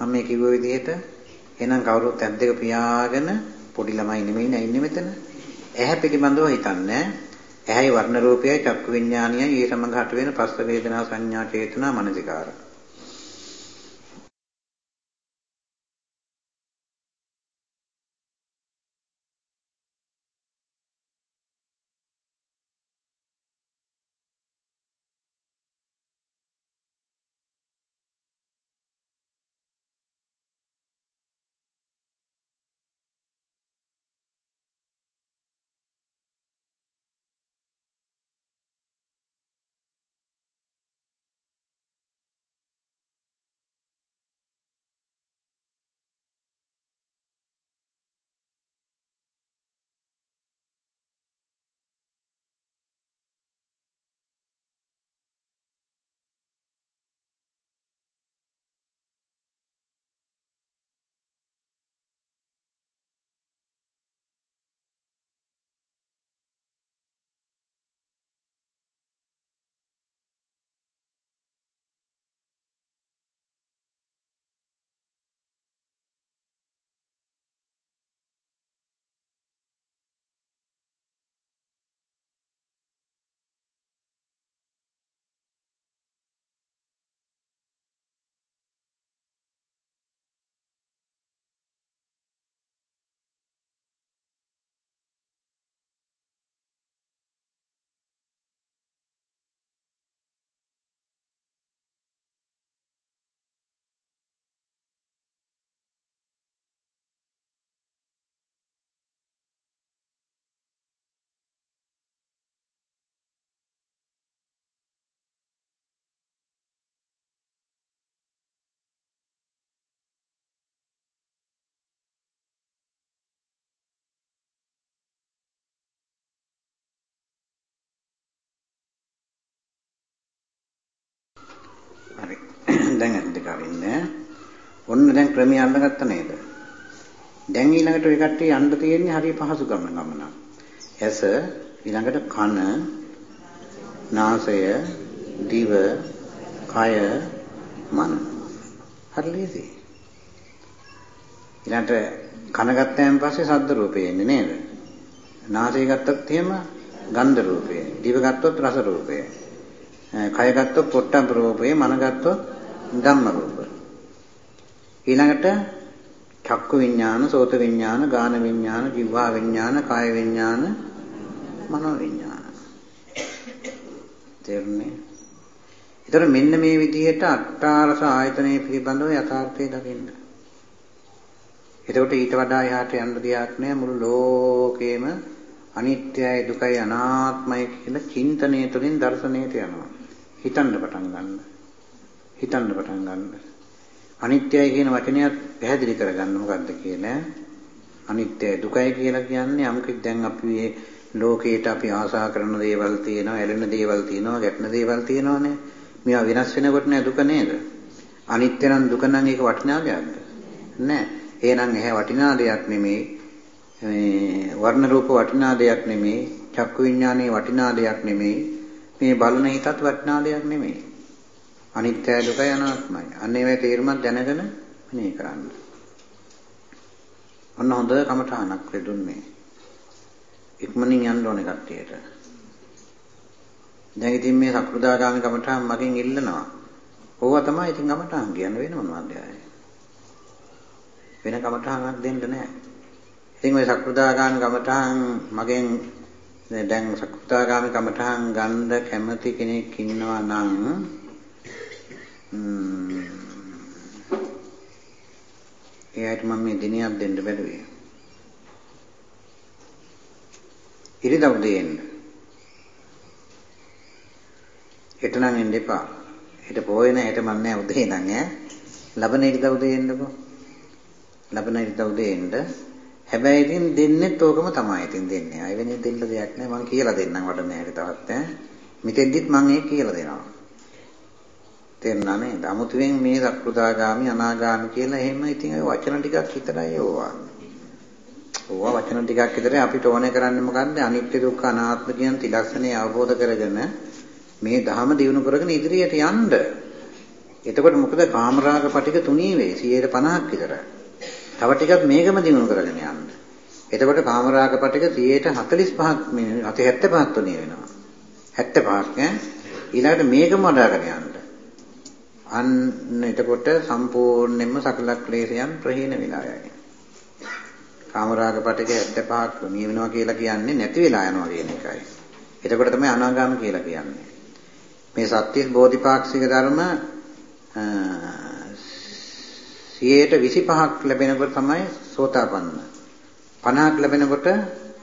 මම මේ කිව්ව විදිහට එහෙනම් කවුරුත් ඇස් දෙක පියාගෙන පොඩි ළමයි නෙමෙයි නේ ඉන්නේ මෙතන. ඇහැ පිළිබඳව හිතන්නේ. ඇහැයි වර්ණ රූපයයි චක්කු විඥානයයි ඒ සමග හට වෙන පස්ස වේදනා සංඥා චේතනා මනසිකාරය දැන් ඇද්ද කරින්නේ. ඔන්න දැන් ක්‍රමය අල්ලගත්ත නේද? දැන් ඊළඟට ඔය කට්ටිය යන්න තියෙන්නේ හරිය පහසු ගමන ගමන. ඇස ඊළඟට කන, නාසය, දිව, කය, මන. හරි ලේසි. ඊළඟට කන ගත්තයන් පස්සේ ශබ්ද රූපය එන්නේ නේද? නාසය ගත්තත් එහෙම ගන්ධ රූපය. දිව ගත්තොත් රස රූපය. කය ගත්තොත් පොට්ටම් රූපේ මන ගත්තොත් ධම්ම රූප. ඊළඟට චක්කු විඥාන, සෝත විඥාන, ගාන විඥාන, ජීවා විඥාන, කාය විඥාන, මනෝ විඥාන. තේරුණේ? ඒතර මෙන්න මේ විදිහට අට්ඨාරස ආයතනයේ පිළිබඳව යථාර්ථය දකින්න. එතකොට ඊට වඩා එහාට යන්න දෙයක් නෑ මුළු ලෝකේම අනිත්‍යයි දුකයි අනාත්මයි කියලා චින්තනය තුළින් දර්ශනයට යනවා. හිතන්න පටන් ගන්න. හිතන්න පටන් ගන්න. අනිත්‍යයි කියන වචනයත් පැහැදිලි කරගන්න මොකද්ද කියලා. අනිත්‍යයි දුකයි කියලා කියන්නේ යම්කිට දැන් අපි මේ ලෝකේට අපි ආසා කරන දේවල් තියෙනවා, ඇලෙන දේවල් තියෙනවා, ගැටෙන දේවල් තියෙනවානේ. මේවා වෙනස් වෙනකොට නෑ දුක නේද? අනිත්‍ය නම් දුක නම් ඒක වටිනා දෙයක්ද? නෑ. එහෙනම් එහැ වටිනා දෙයක් නෙමෙයි. මේ වර්ණ රූප වටිනා දෙයක් නෙමෙයි. චක්කු විඥානේ වටිනා දෙයක් නෙමෙයි. මේ බලන හිතත් වටිනා දෙයක් නෙමෙයි. අනිත්‍යයි දුකයි අනාත්මයි. අන්න ඒවයි තේරුමක් දැනගෙන මෙනේ කරන්න. ඔන්න හොඳ කමඨහනක් ලැබුණේ. ඉක්මනින් යන්න ඕනේ කට්ටියට. දැන් ඉතින් මේ සක්‍රුදාගාමි කමඨහන් මගෙන් ඉල්ලනවා. ඕවා තමයි ඉතින් කමඨහන් කියන්න වෙන මොනවද වෙන කමඨහනක් දෙන්න නැහැ. ඉතින් ওই සක්‍රුදාගාමි කමඨහන් මගෙන් දැන් සකුතාගාමි කමඨහන් ගන්න කැමති කෙනෙක් ඉන්නවා නම් එයාට මම මේ දිනයක් දෙන්න බැලුවේ. ඉරිදව් දෙන්න. හෙට නම් එන්න එපා. හෙට පොයේ නෑ හෙට මම නෑ උදේ නම් ඈ. ලබන ඉරිදව් දෙන්නකෝ. ලබන ඉරිදව් දෙන්න. හැබැයි ඉතින් දෙන්නෙත් ඕකම තමයි ඉතින් දෙන්නේ. අය වෙනේ දෙන්න දෙයක් නෑ. මම කියලා දෙන්නම් වඩ නෑ තවත් ඈ. මෙතෙන්දිත් මම ඒක කියලා දෙනවා. තේරුණා නේද? අමුතුවෙන් මේ සක්‍රුදාගාමි අනාගාමි කියලා එහෙම ඉතින් ඔය වචන ටිකක් විතරයි ඕවා. ඕවා වචන ටිකක් විතරයි අපිට ඕනේ කරන්නේ මොකද්ද? අනිත්‍ය දුක්ඛ අනාත්ම කියන ත්‍රිලක්ෂණය අවබෝධ කරගෙන මේ ධහම දිනු කරගෙන ඉදිරියට යන්න. එතකොට මොකද කාමරාග පටික තුනී වෙයි 150ක් විතර. තව ටිකක් මේකම දිනු කරගෙන යන්න. එතකොට කාමරාග පටික 145ක් මේ 75ක් තුනේ වෙනවා. 75ක් ඈ ඊළඟට මේකම වඩාගෙන යන්න. අන්න එතකොට සම්පූර්ණයෙන්ම සකල ක්ලේශයන් ප්‍රහීන වෙලා යයි. කාමරාග පටික 75ක් නිය වෙනවා කියලා කියන්නේ නැති වෙලා යනවා කියන එකයි. එතකොට තමයි අනාගාමී කියලා කියන්නේ. මේ සත්‍විස් බෝධිපාක්ෂික ධර්ම 125ක් ලැබෙනකොට තමයි සෝතාපන්න. 50ක් ලැබෙනකොට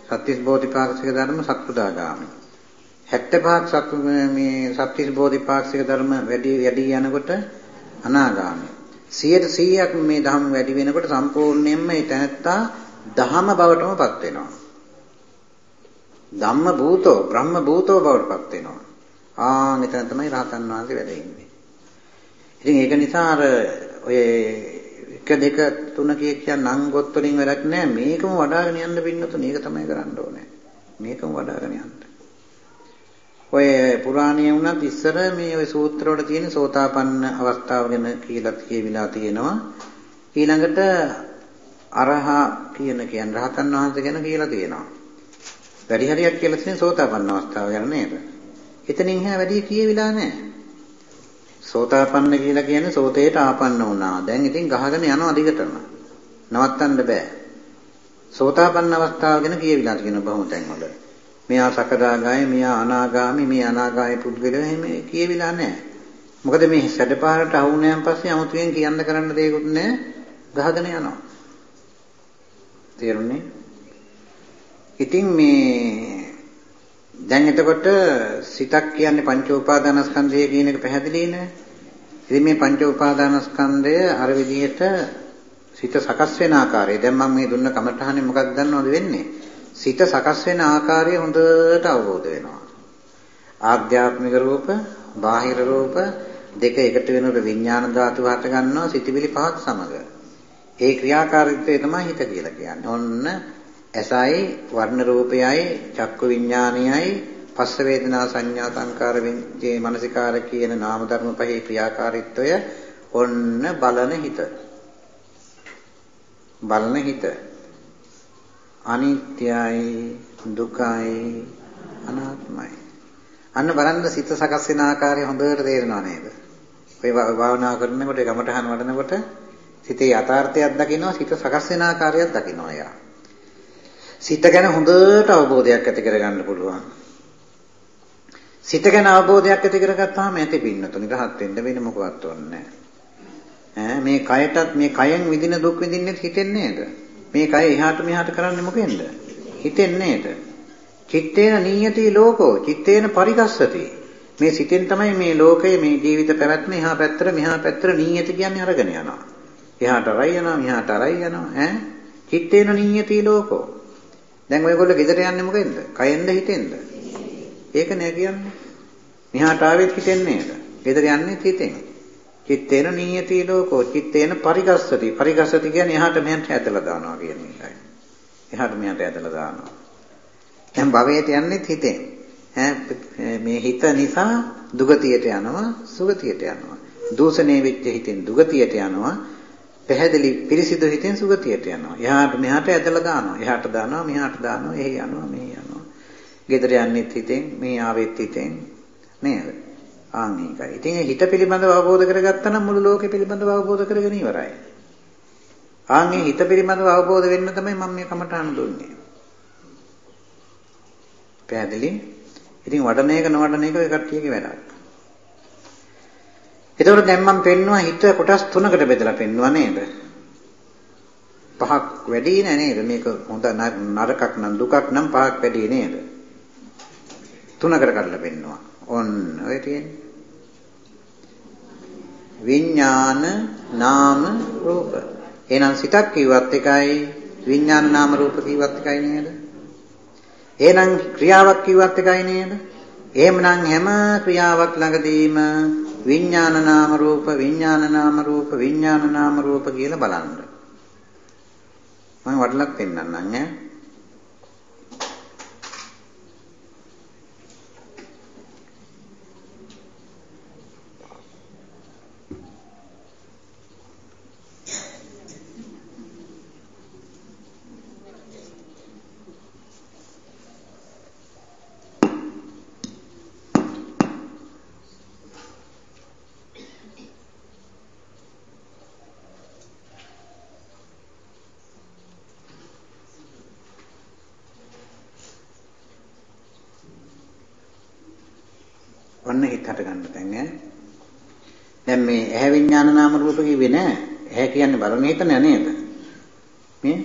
සත්‍විස් බෝධිපාක්ෂික ධර්ම සක්‍රුදාගාමි. 75ක් මේ සත්‍විස් බෝධිපාක්ෂික ධර්ම වැඩි වැඩි යනකොට අනාගාමී. 100%ක් මේ ධම් වැඩි වෙනකොට සම්පූර්ණයෙන්ම ඒ තැනත්තා ධම බවටමපත් වෙනවා. ධම්ම භූතෝ බ්‍රහ්ම භූතෝ බවටපත් වෙනවා. ආ මෙතන තමයි රහතන් වහන්සේ වැඩ ඉන්නේ. ඉතින් ඒක නිසා අර ඔය 1 2 3 කිය කියන නංගොත් වලින් වැඩක් නැහැ. මේකම වඩ아가න යන්න පින්නතුනේ. ඒක තමයි කරන්න ඕනේ. මේකම වඩ아가න යන්න. ඔය පුරාණයේ වුණත් ඉස්සර මේ ඔය සූත්‍ර වල තියෙන සෝතාපන්න අවස්ථාව ගැන කියලා කියවිලා තියෙනවා. ඊළඟට අරහා කියන කියන රහතන් වහන්සේ ගැන කියලා තියෙනවා. වැඩි හරියක් කියලා තියෙන සෝතාපන්න අවස්ථාව ගැන නේද? එතනින් එහා වැඩි කියවිලා නැහැ. සෝතාපන්න කියලා කියන්නේ සෝතේට ආපන්න වුණා. දැන් ඉතින් ගහගෙන යනවා දිගටම. නවත්තන්න බෑ. සෝතාපන්න අවස්ථාව ගැන කියවිලා තියෙන බොහොම තැන්වල. මෙයා සකදාගාමී, මෙයා අනාගාමී, මේ අනාගාමී පුද්ගලයා එහෙම කියවිලා නැහැ. මොකද මේ සැඩපාරට අහුණයන් පස්සේ 아무තුවෙන් කියන්න කරන්න දෙයක්වත් නැහැ. ගහගෙන යනවා. තේරුණේ? ඉතින් මේ දැන් එතකොට සිතක් කියන්නේ පංච උපාදානස්කන්ධය කියන එක පැහැදිලි නේ? ඉතින් මේ පංච උපාදානස්කන්ධය අර විදිහට සිත සකස් වෙන ආකාරය දැන් මම මේ දුන්න කමඨහනේ මොකක්ද දන්නවද වෙන්නේ? සිත සකස් වෙන ආකාරය හොඳට අවබෝධ වෙනවා. ආධ්‍යාත්මික රූප, බාහිර රූප දෙක එකතු වෙනකොට විඥාන ධාතු හට ගන්නවා සිතිවිලි පහක් සමග. ඒ ක්‍රියාකාරීත්වය තමයි හිත කියලා කියන්නේ. ඔන්න ඇසයි වර්ණ රූපයයි චක්කු විඥානයයි පස්ස වේදනා සංඥා සංකාර විඤ්ඤේ මනසිකාර කියන නාම ධර්ම පහේ ක්‍රියාකාරීත්වය ඔන්න බලන හිත බලන හිත අනිත්‍යයි දුකයි අනාත්මයි අන්න බලන්න සිත සකස් වෙන ආකාරය හොඳට තේරෙනව නේද ඔය භාවනා කරනකොට ගමටහන් වඩනකොට සිතේ යථාර්ථයක් දකිනවා සිත සකස් වෙන ආකාරයක් දකිනවා යා සිත ගැන හොඳට අවබෝධයක් ඇති කරගන්න පුළුවන්. සිත ගැන අවබෝධයක් ඇති කරගත්තාම ඇති පින්නතුනි රහත් වෙන්න වෙන මොකවත් ඕනේ නැහැ. මේ කයටත් මේ කයෙන් විඳින දුක් විඳින්නෙත් හිතෙන් නේද? මේ කය එහාට මෙහාට කරන්නේ මොකෙන්ද? හිතෙන් නේද? චිත්තේන නීයති ලෝකෝ චිත්තේන පරිගස්සති. මේ සිතෙන් තමයි මේ ලෝකය මේ ජීවිත පැවැත්ම එහා පැත්තට මෙහා පැත්තට නීයති කියන්නේ අරගෙන යනවා. එහාට අරයි යනවා මෙහාට අරයි යනවා ඈ චිත්තේන නීයති ලෝකෝ දැන් ඔයගොල්ලෝ ගෙදර යන්නේ මොකෙන්ද? කයෙන්ද හිතෙන්ද? ඒක නෑ කියන්නේ. මෙහාට ආවෙත් හිතෙන් නේද? ගෙදර යන්නේ හිතෙන්. චිත්තේන නීයති ලෝකෝ චිත්තේන පරිගස්සති. පරිගස්සති කියන්නේ එහාට මෙහාට ඇදලා දානවා කියන එකයි. එහාට මෙහාට ඇදලා දානවා. දැන් භවයට යන්නේ හිතෙන්. ඈ මේ හිත නිසා දුගතියට යනවා සුගතියට යනවා. දූෂණේ වෙච්ච හිතෙන් දුගතියට යනවා පැහැදිලි පිරිසිදු හිතෙන් සුගතියට යනවා. එහාට මෙහාට ඇදලා දානවා. එහාට දානවා, මෙහාට දානවා, එහි යනවා, මෙහි යනවා. ගෙදර යන්නෙත් හිතෙන්, මේ ආවෙත් හිතෙන් නේද? ආන් ඒකයි. ඉතින් හිත පිළිබඳව අවබෝධ කරගත්තා නම් මුළු ලෝකෙ පිළිබඳව අවබෝධ කරගෙන ඉවරයි. ආන් මේ හිත පිළිබඳව අවබෝධ වෙන්න තමයි මම මේ කමටහන දුන්නේ. පැහැදිලි? ඉතින් වඩන එක නොවඩන එක ඔය කට්ටියගේ වැඩක්. එතකොට දැන් මම පෙන්නවා හිත කොටස් තුනකට බෙදලා පෙන්නවා නේද? පහක් වැඩි නෑ නේද? මේක හොඳ නරකක් නම් දුකක් නම් පහක් වැඩි නේද? තුනකට කඩලා පෙන්නවා. ඔන්න ඔය තියෙන්නේ. විඥාන නාම රූප. එහෙනම් සිතක් කිව්වත් එකයි විඥාන නාම රූප කිව්වත් එකයි නේද? එහෙනම් ක්‍රියාවක් කිව්වත් එකයි නේද? එහෙමනම් හැම ක්‍රියාවක් ළඟදීම විඥාන නාම රූප විඥාන නාම රූප විඥාන නාම රූප කියලා බලන්න. මම වඩලක් පෙන්නන්නම් ඈ. ඔන්න හිත හට ගන්න තැන් ඈ. දැන් මේ ඇහැ විඥාන නාම රූප කිව්වේ නෑ. ඇහැ කියන්නේ බලන හිත නෑ නේද? මේ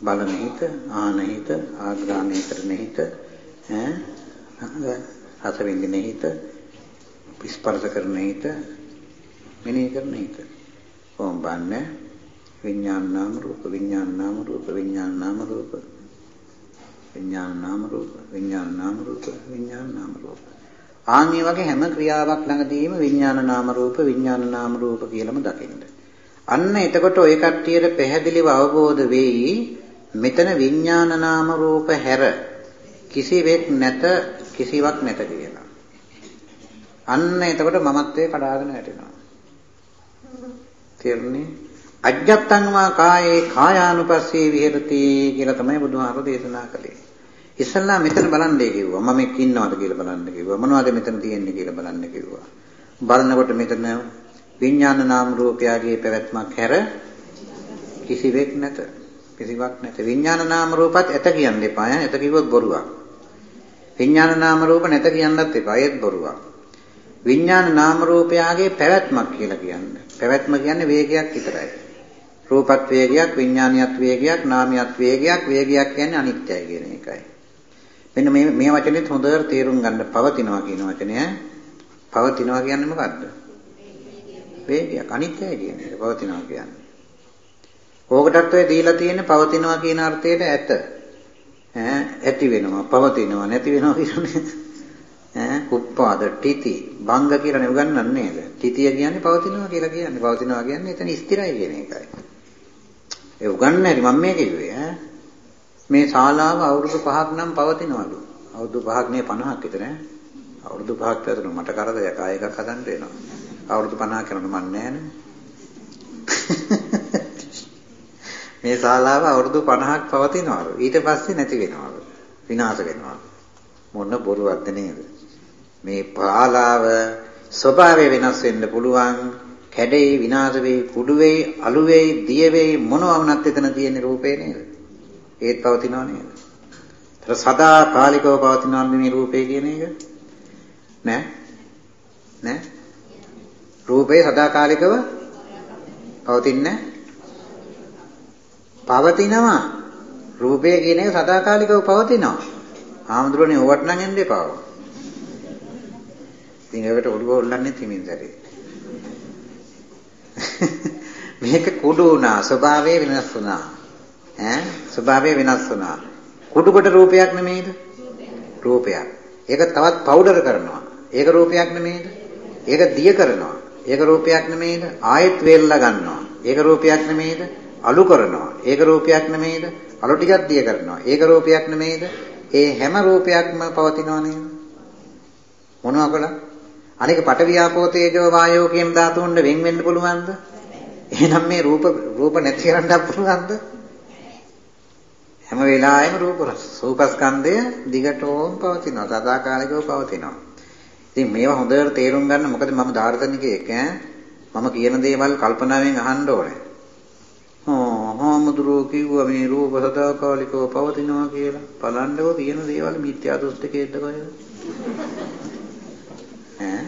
බලන හිත, ආන හිත, ආග්‍රහණය කරන හිත, ඈ රස විඳින හිත, ස්පර්ශ කරන හිත, මෙනෙහි කරන හිත. කොහොම බන්නේ? විඥාන නාම රූප, විඥාන නාම රූප, විඥාන නාම රූප. විඥාන නාම රූප, විඥාන නාම රූප, විඥාන නාම රූප. ආන් මේ වගේ හැම ක්‍රියාවක් ළඟදීම විඥාන නාම රූප විඥාන නාම රූප කියලාම දකින්න. අන්න එතකොට ওই කට්ටියට පැහැදිලිව අවබෝධ වෙයි මෙතන විඥාන නාම රූප හැර කිසිවෙක් නැත කිසිවක් නැත කියලා. අන්න එතකොට මමත්වයේ කඩාගෙන වැටෙනවා. තේරුණේ? අජ්ජත්තං වා කායේ කායානුපස්සේ විහෙරති කියලා තමයි බුදුහාම දේශනා කළේ. ඉස්සල්ලා මෙතන බලන්නේ කිව්වා. මම එක්ක ඉන්නවද කියලා බලන්න කිව්වා. මොනවද මෙතන තියෙන්නේ කියලා බලන්න කිව්වා. බලනකොට මෙතන විඥාන නාම රූපයගේ පැවැත්මක් හැර කිසිවෙක් නැත. කිසිවක් නැත. විඥාන නාම රූපත් ඇත කියන්න එපා. ඇත කිව්වොත් බොරුවක්. විඥාන නාම රූප නැත කියන්නත් එපා. ඒත් බොරුවක්. විඥාන නාම රූපයගේ පැවැත්මක් කියලා කියන්නේ. පැවැත්ම කියන්නේ වේගයක් විතරයි. රූපත් වේගයක්, විඥානියත් වේගයක්, නාමියත් වේගයක්, වේගයක් කියන්නේ අනිත්‍යයි කියන එකයි. මෙන්න මේ මේ වචනේත් හොඳට තේරුම් ගන්න පවතිනවා කියන වචනය. පවතිනවා කියන්නේ මොකද්ද? වේගයක් අනිත්‍යයි කියන එක පවතිනවා කියන්නේ. ඕකටත් ඔය දීලා තියෙන පවතිනවා කියන අර්ථයට ඇත. ඈ ඇති වෙනවා, පවතිනවා, නැති වෙනවා කියන්නේ ඈ උප්පාද තිති භංග කියලා නේ උගන්වන්නේ නේද? තිතිය කියන්නේ පවතිනවා කියලා කියන්නේ. පවතිනවා කියන්නේ එතන ස්ථිරයි කියන එකයි. ඒ උගන්වන්නේ මම මේ කිව්වේ ඈ මේ ශාලාව අවුරුදු 5ක් නම් පවතිනවලු. අවුරුදු 5ක් නේ 50ක් විතර ඈ. අවුරුදු 5ක් විතර මට කරදරයක් ආයෙ එකක් හදන්න වෙනවා. අවුරුදු 50ක් යනකොට මන් නැහැ මේ ශාලාව අවුරුදු 50ක් පවතිනවලු. ඊට පස්සේ නැති වෙනවලු. විනාශ වෙනවලු. මොන බොරුවක්ද නේද? මේ ශාලාව ස්වභාවය වෙනස් වෙන්න පුළුවන්. කැඩේ විනාශ වෙයි, කුඩු වෙයි, අලු වෙයි, දිය වෙයි මොනවා වුණත් එතන තියෙන රූපේ නේද? ඒත් පවතිනව නේද? ඒතර සදා කාලිකව පවතිනවද මේ රූපේ කියන එක? නෑ. නෑ. රූපේ සදා කාලිකව පවතින්නේ පවතිනවා. රූපය කියන එක සදා කාලිකව පවතිනවා. ආමඳුරනේ ඔවට නම් එන්න එපා. ඉතින් ඒකට ඔළුව ඔල්ලන්නේ තිමින් සැරේ. මේක කුඩු වුණා ස්වභාවය වෙනස් වුණා ඈ? ස්වභාවය වෙනස් වුණා. කුඩු කොට රූපයක් නෙමෙයිද? රූපයක්. ඒක තවත් පවුඩර් කරනවා. ඒක රූපයක් නෙමෙයිද? ඒක දිය කරනවා. ඒක රූපයක් නෙමෙයිද? ආයෙත් වේල්ලා ගන්නවා. ඒක රූපයක් නෙමෙයිද? අලු කරනවා. ඒක රූපයක් නෙමෙයිද? අලු ටිකක් දිය කරනවා. ඒක රූපයක් නෙමෙයිද? ඒ හැම රූපයක්ම පවතිනවා නේද? මොනවා කළා? අනික පටවියාපෝ තේජෝ වායෝ කියන ධාතුන්ට වෙන් වෙන්න පුළුවන්ද? එහෙනම් මේ රූප රූප නැති කරන්නත් පුළුවන්ද? හැම වෙලාවෙම රූප රූපස්කන්ධය දිගටම පවතිනවා. සදාකාලිකව පවතිනවා. ඉතින් මේවා හොඳට තේරුම් ගන්න මොකද මම දාර්ශනිකයෙක් ඈ. මම කියන දේවල් කල්පනාවෙන් අහන්න ඕනේ. හෝ හාමුදුරුවෝ කිව්වා මේ රූප සදාකාලිකව පවතිනවා කියලා. බලන්නකො කියන දේවල් මිත්‍යා දෘෂ්ටිකේද්ද කොහෙද? ඈ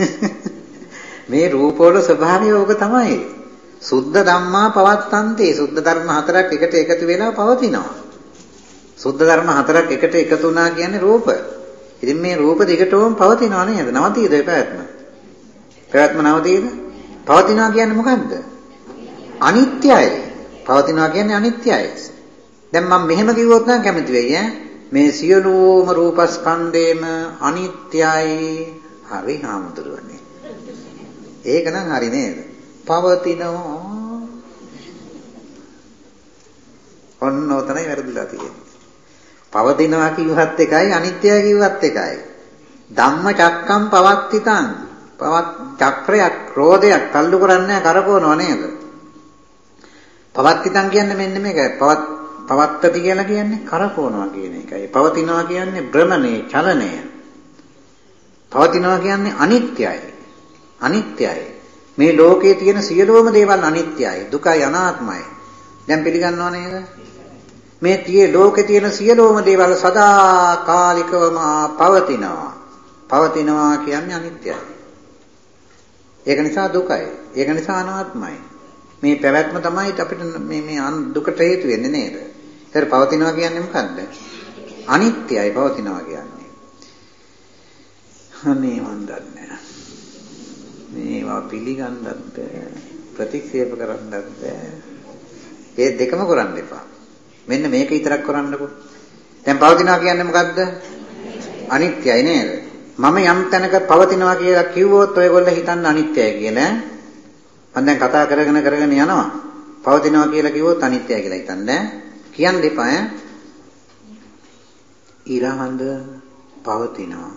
මේ රූපවල ස්වභාවය ඕක තමයි. සුද්ධ ධම්මා පවත්තන්තේ. සුද්ධ ධර්ම හතරක් එකට එකතු වෙලා පවතිනවා. සුද්ධ ධර්ම හතරක් එකට එකතු වුණා කියන්නේ රූප. ඉතින් මේ රූප දිගටම පවතිනවා නේද? නවතීද ඒ පැවැත්ම? පැවැත්ම නවතීද? පවතිනවා කියන්නේ මොකද්ද? අනිත්‍යයි. පවතිනවා කියන්නේ අනිත්‍යයි. දැන් මම මෙහෙම කිව්වොත් නම් කැමති වෙයි ඈ. මේ සියලුම රූපස්කන්ධේම අනිත්‍යයි. හරි හාමුදුරුවනේ. ඒක නම් හරි නේද? පවතිනවා. ඔන්න ඔතනයි වැරදිලා තියෙන්නේ. පවතිනවා කිව්වත් එකයි අනිත්‍යයි කිව්වත් එකයි. ධම්ම චක්කම් පවත්තිතං. පවත් චක්‍රයක් ක්‍රෝධයක් තල්ලු කරන්නේ කරකවනව නේද? පවත්තිතං කියන්නේ මෙන්න මේකයි. පවත් පවත්තති කියලා කියන්නේ කරකවනවා කියන එකයි. පවතිනවා කියන්නේ භ්‍රමණේ චලනය. පවතිනවා කියන්නේ අනිත්‍යයි. අනිත්‍යයි. මේ ලෝකයේ තියෙන සියලුම දේවල් අනිත්‍යයි. දුකයි අනාත්මයි. දැන් පිළිගන්නව නේද? මේ තියේ ලෝකේ තියෙන සියලුම දේවල් සදාකාලිකවම පවතිනවා. පවතිනවා කියන්නේ අනිත්‍යයි. ඒක නිසා දුකයි. ඒක නිසා අනාත්මයි. මේ පැවැත්ම තමයි අපිට මේ මේ දුකට හේතු වෙන්නේ නේද? ඒතර පවතිනවා කියන්නේ මොකද්ද? අනිත්‍යයි පවතිනවා කියන්නේ. අනේ මන් දන්නේ මේවා පිළිගන්නත් ප්‍රතික්ෂේප කරන්නත් ඒ දෙකම කරන්න එපා. මෙන්න මේක විතරක් කරන්නකෝ. දැන් පවතිනවා කියන්නේ මොකද්ද? අනිත්‍යයි නේද? මම යම් තැනක පවතිනවා කියලා කිව්වොත් ඔයගොල්ලෝ හිතන්න අනිත්‍යයි කියලා. මම දැන් කතා කරගෙන කරගෙන යනවා. පවතිනවා කියලා කිව්වොත් අනිත්‍යයි කියලා හිතන්නේ. කියන්න එපා ඈ. ඉරහඳ පවතිනවා.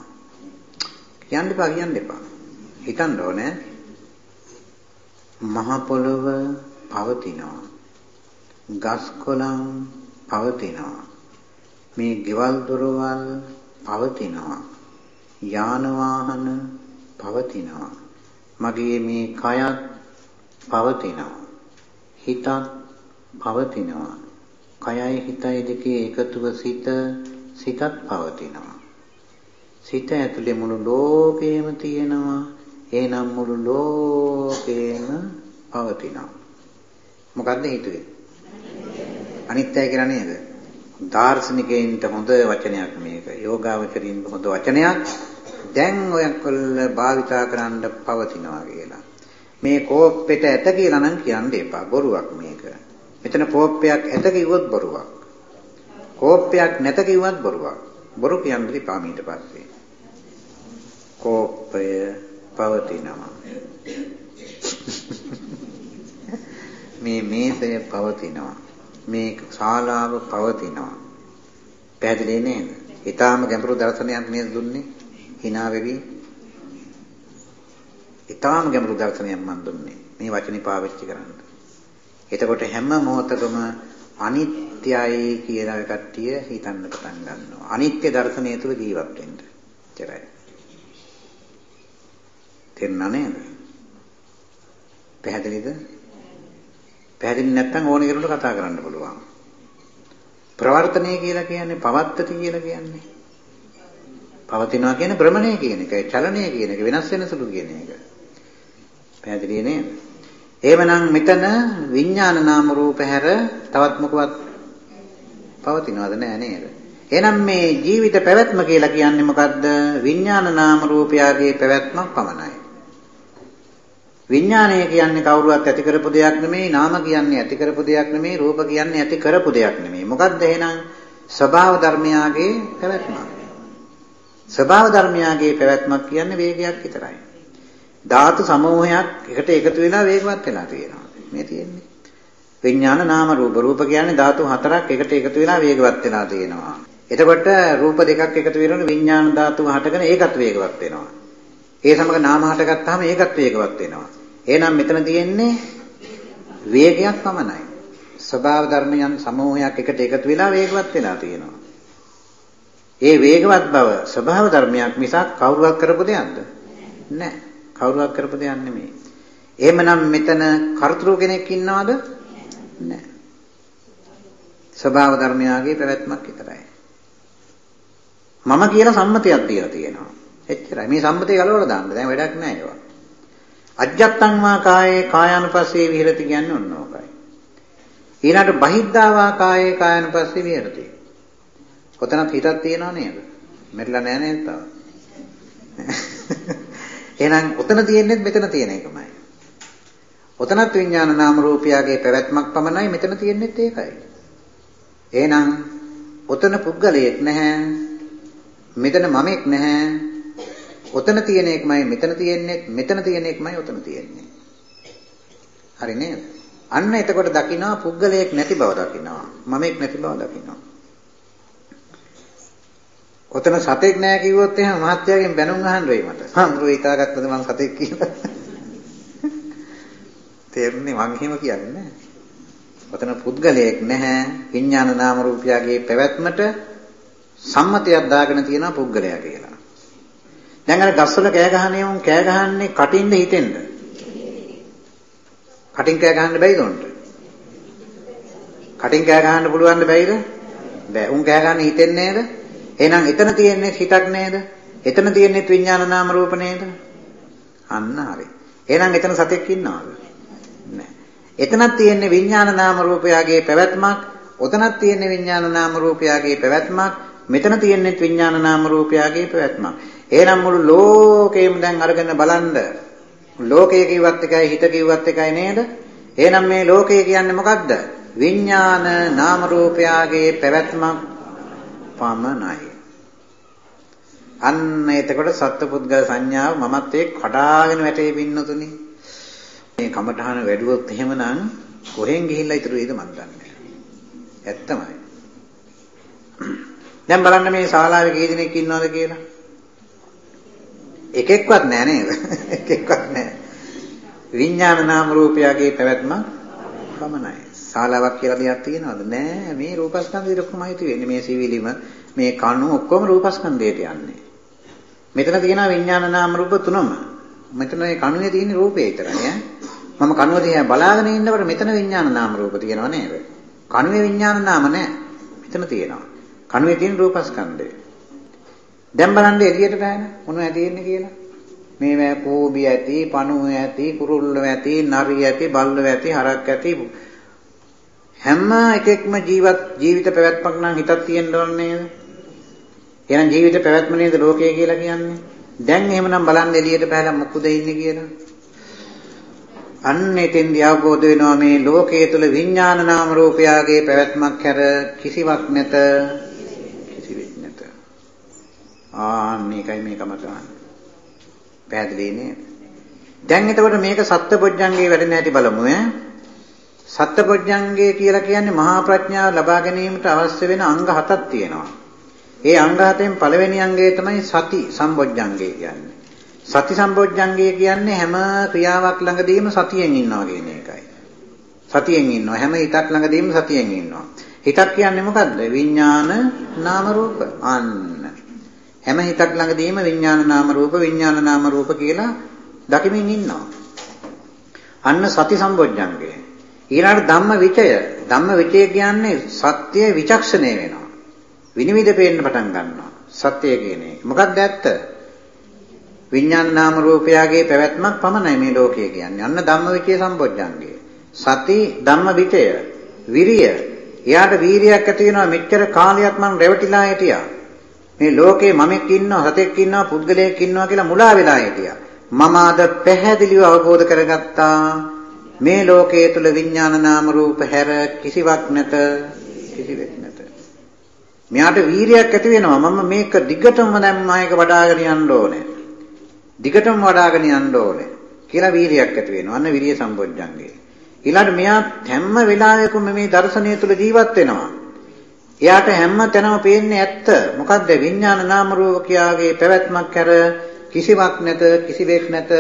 කියන්න එපා කියන්න එපා. හිතන්න ඕනේ. මහ පොළව පවතිනවා. ගස් කොළන් පවතිනවා. මේ ගෙවල් දොරවල් පවතිනවා. යාන වාහන පවතිනවා. මගේ මේ කයත් පවතිනවා. හිතත් පවතිනවා. කයයි හිතයි දෙකේ එකතුව සිත සිතත් පවතිනවා. සිත ඇතුලේ මුළු ලෝකෙම තියෙනවා. එහෙනම් මුළු ලෝකෙම පවතිනවා. මොකද්ද හිතුවේ? අනිත්‍යයි කියලා නේද? දාර්ශනිකයින්ට හොඳ වචනයක් මේක. යෝගාවචරින් හොඳ වචනයක්. දැන් ඔයකොල්ල භාවිතා කරන්න පවතිනවා කියලා. මේ කෝප්පෙට ඇත කියලා නම් කියන්න එපා. බොරුවක් මේක. මෙතන කෝප්පයක් ඇත කිව්වොත් බොරුවක්. කෝප්පයක් නැත කිව්වත් බොරුවක්. බොරු කියන්න ඉපා ඊට පස්සේ. කෝප්පය පවතිනවා. මේ මේසය පවතිනවා. මේ ශාලාව පවතිනවා. පැහැදිලි නේද? ඊටාම ගැඹුරු දර්ශනයක් නේද දුන්නේ? hina වෙවි. ඊටාම ගැඹුරු දර්ශනයක් මම දුන්නේ. මේ වචනේ පාවිච්චි කරන්න. එතකොට හැම මොහොතකම අනිත්‍යයි කියලා කට්ටිය හිතන්න පටන් ගන්නවා. අනිත්‍ය දර්ශනය තුළ ජීවත් වෙන්න. එච්චරයි. තේරුණා නේද? පැහැදිලිද? පැහැදිලි නැත්නම් ඕන කෙනෙකුට කතා කරන්න පුළුවන්. ප්‍රවර්තනය කියලා කියන්නේ පවත්තති කියලා කියන්නේ. පවතිනවා කියන්නේ භ්‍රමණය කියන එකයි, චලනය කියන එක, වෙනස් වෙන සුළු කියන එක. පැහැදිලි නේද? එහෙමනම් මෙතන විඥාන නාම රූප හැර තවත් මොකවත් පවතිනවද නෑ නේද? එහෙනම් මේ ජීවිත පැවැත්ම කියලා කියන්නේ මොකද්ද? විඥාන නාම රූපයගේ පැවැත්මක් පමණයි. විඥානය කියන්නේ කවුරුවත් ඇති කරපු දෙයක් නෙමෙයි නාම කියන්නේ ඇති කරපු දෙයක් නෙමෙයි රූප කියන්නේ ඇති කරපු දෙයක් නෙමෙයි. මොකද්ද එහෙනම්? ස්වභාව ධර්මයාගේ පැවැත්මක් ස්වභාව ධර්මයාගේ පැවැත්මක් කියන්නේ වේගයක් විතරයි. ධාතු සමූහයක් එකට එකතු වෙලා වේගවත් වෙලා තියෙනවා. මේ තියෙන්නේ. විඥාන නාම රූප. රූප කියන්නේ ධාතු හතරක් එකට එකතු වෙලා වේගවත් වෙලා තියෙනවා. එතකොට රූප දෙකක් එකතු වෙනකොට විඥාන ධාතු හටගෙන ඒකත් වේගවත් වෙනවා. ඒ සමග නාම හටගත්තාම ඒකත් වේගවත් වෙනවා. එහෙනම් මෙතන තියෙන්නේ වේගයක් පමණයි. ස්වභාව ධර්මයන් සමූහයක් එකට එකතු වෙලා වේගවත් වෙලා තියෙනවා. ඒ වේගවත් බව ස්වභාව ධර්මයක් මිසක් කවුරුවක් කරපු දෙයක්ද? නැහැ. කවුරුවක් කරපු දෙයක් නෙමෙයි. එහෙමනම් මෙතන කර්තෘ කෙනෙක් ඉන්නවද? නැහැ. ස්වභාව ධර්මයාගේ පැවැත්මක් විතරයි. මම කියලා සම්මතයක් දීලා තියෙනවා. එච්චරයි. මේ සම්මතය ගලවලා දාන්න. දැන් වැඩක් නැහැ ඒවා. අජ්ජත්තං වා කායේ කායानुපස්සේ විහෙරති කියන්නේ ඔන්න ඕකයි. ඊළඟට බහිද්ධා වා කායේ කායानुපස්සේ විහෙරති. ඔතනත් හිතක් තියනව නේද? මෙట్లా නෑ නේද තව? එහෙනම් ඔතන තියෙන්නේ මෙතන තියෙන එකමයි. ඔතනත් විඥාන නාම රූපියාගේ පැවැත්මක් පමණයි මෙතන තියෙන්නේත් ඒකයි. එහෙනම් ඔතන පුද්ගලයෙක් නැහැ. මෙතන මමෙක් නැහැ. ඔතන තියෙන එකමයි මෙතන තියෙන්නේ මෙතන තියෙන එකමයි ඔතන තියෙන්නේ. හරි නේද? අන්න එතකොට දකින්නවා පුද්ගලයෙක් නැති බව දකින්නවා. මමෙක් නැති බව දකින්නවා. ඔතන සතෙක් නැහැ කිව්වොත් එහෙනම් මහත්යාගෙන් බැනුම් අහන්න වෙයි මට. හම්බුව හිතාගත්තද මං සතෙක් කියලා. තේරුණේ මං එහෙම කියන්නේ. ඔතන පුද්ගලයෙක් නැහැ විඥාන නාම රූපයගේ පැවැත්මට සම්මතයක් දාගෙන තියෙනවා පුද්ගලයා කියලා. දැන් අර ගස්වල කෑ ගහන්නේ උන් කෑ ගහන්නේ කටින්ද හිතෙන්ද? කටින් කෑ ගහන්න බැයිද උන්ට? කටින් කෑ ගහන්න පුළුවන්ද බැයිද? බෑ. උන් කෑ ගහන්නේ හිතෙන් නේද? එහෙනම් එතන තියෙන්නේ හිතක් නේද? එතන තියෙන්නේ විඥාන නාම රූප නේද? අන්න හරි. එහෙනම් එතන සතෙක් ඉන්නවද? නැහැ. එතනක් තියෙන්නේ විඥාන නාම රූපයගේ පැවැත්මක්. ඔතනක් තියෙන්නේ විඥාන නාම රූපයගේ පැවැත්මක්. මෙතන තියෙන්නේ විඥාන නාම රූපයගේ පැවැත්මක්. එහෙනම් මුළු ලෝකෙම දැන් අරගෙන බලන්න. ලෝකය කිව්වත් එකයි හිත කිව්වත් එකයි නේද? එහෙනම් මේ ලෝකය කියන්නේ මොකද්ද? විඥාන නාම රූපයගේ පැවැත්මක් පමණයි. අන්න එතකොට සත්පුද්ගල සංඥාව මමත් ඒ කඩාගෙන වැටේ පින්නතුනි. මේ කමඨහන වැඩුවොත් එහෙමනම් කොහෙන් ගිහිල්ලා ඉතුරු වෙයිද මන් දන්නේ ඇත්තමයි. දැන් බලන්න මේ ශාලාවේ කී දෙනෙක් ඉන්නවද කියලා. එකෙක්වත් නෑ නේද? එකෙක්වත් නෑ. විඥාන නාම රූපයගේ පැවැත්ම පමණයි. ශාලාවක් කියලා දෙයක් තියෙනවද? නෑ. මේ රූපස්කන්ධය ඔක්කොමයි තියෙන්නේ. මේ සිවිලිම මේ කණු ඔක්කොම රූපස්කන්ධයට යන්නේ. මෙතන තියෙනවා විඥාන නාම රූප තුනම. මෙතන මේ කණුවේ තියෙන රූපය විතරයි ඈ. මම කණුව දිහා බලාගෙන ඉන්නකොට මෙතන විඥාන නාම රූප තියෙනව නේද? කණුවේ විඥාන නාම නෑ. මෙතන තියෙනවා. කණුවේ තියෙන රූපස්කන්ධය. දැන් බලන්න එළියට බෑන මොනවද තියෙන්නේ කියලා. මේ කෝබි ඇති, පණුව ඇති, කුරුල්ල ඇති, නරි ඇති, බල්ල ඇති, හරක් ඇති හැම එකෙක්ම ජීවත් ජීවිත පැවැත්මක් නම් හිතක් තියෙන්න ඕනේ නේද? එහෙනම් ජීවිත පැවැත්ම නේද ලෝකය කියලා කියන්නේ? දැන් එහෙමනම් බලන්න එළියට බහලා මොකද ඉන්නේ කියලා. අන්න එතෙන්දී අවබෝධ වෙනවා මේ ලෝකයේ තුල විඥාන නාම රූපයාගේ පැවැත්මක් හැර කිසිවක් නැත. කිසිවෙක් නැත. ආන්න මේකයි මේකම තමයි. පැහැදිලි නේද? දැන් එතකොට මේක සත්පොඥංගේ වැඩෙන හැටි බලමු ඈ. සත්පොඥංගේ කියලා කියන්නේ මහා ප්‍රඥාව ලබා ගැනීමට අවශ්‍ය වෙන අංග හතක් තියෙනවා. ඒ අංග හතෙන් පළවෙනි අංගය තමයි සති සම්බොජ්ජංගය කියන්නේ. සති සම්බොජ්ජංගය කියන්නේ හැම ක්‍රියාවක් ළඟදීම සතියෙන් ඉන්නවා කියන එකයි. සතියෙන් ඉන්නවා හැම හිතක් ළඟදීම සතියෙන් ඉන්නවා. හිතක් කියන්නේ මොකද්ද? විඥාන නාම රූප. අන්න. හැම හිතක් ළඟදීම විඥාන නාම රූප විඥාන නාම රූප කියලා දකිමින් ඉන්නවා. අන්න සති සම්බොජ්ජංගය. ඊළඟට ධම්ම විචය. ධම්ම විචය කියන්නේ සත්‍ය විචක්ෂණය වෙනවා. විනිවිද පේන්න පටන් ගන්නවා. සත්‍ය කියන එක. මොකක්ද ඇත්ත? විඥාන නාම රූපයගේ පැවැත්මක් පමණයි මේ ලෝකය කියන්නේ. අන්න ධම්මවිචේ සම්බොජ්ජංගය. සති ධම්මවිචය විරිය. එයාට වීරියක් ඇති වෙනවා මෙච්චර කාලයක් මං රැවටිලා හිටියා. මේ ලෝකේ මමෙක් ඉන්නවා සතෙක් ඉන්නවා පුද්ගලයෙක් ඉන්නවා කියලා මුලා වෙලා හිටියා. මම අද පැහැදිලිව අවබෝධ කරගත්තා මේ ලෝකයේ තුල විඥාන නාම රූප හැර කිසිවක් නැත කිසිවෙක් නැත. මෙයාට වීරියක් ඇති වෙනවා මම මේක දිගටම දැන් මායක වඩාගෙන යන්න ඕනේ. දිගටම වඩාගෙන යන්න ඕනේ කියලා වීරියක් ඇති වෙනවා. අන්න විරිය සම්බොජ්ජංගේ. ඊළඟට මෙයා හැම වෙලාවෙකම මේ දර්ශනය තුල ජීවත් වෙනවා. එයාට හැම තැනම පේන්නේ ඇත්ත. මොකද්ද විඥාන නාම රූපකයාගේ පැවැත්මක් කර කිසිවක් නැත කිසිවෙක් නැත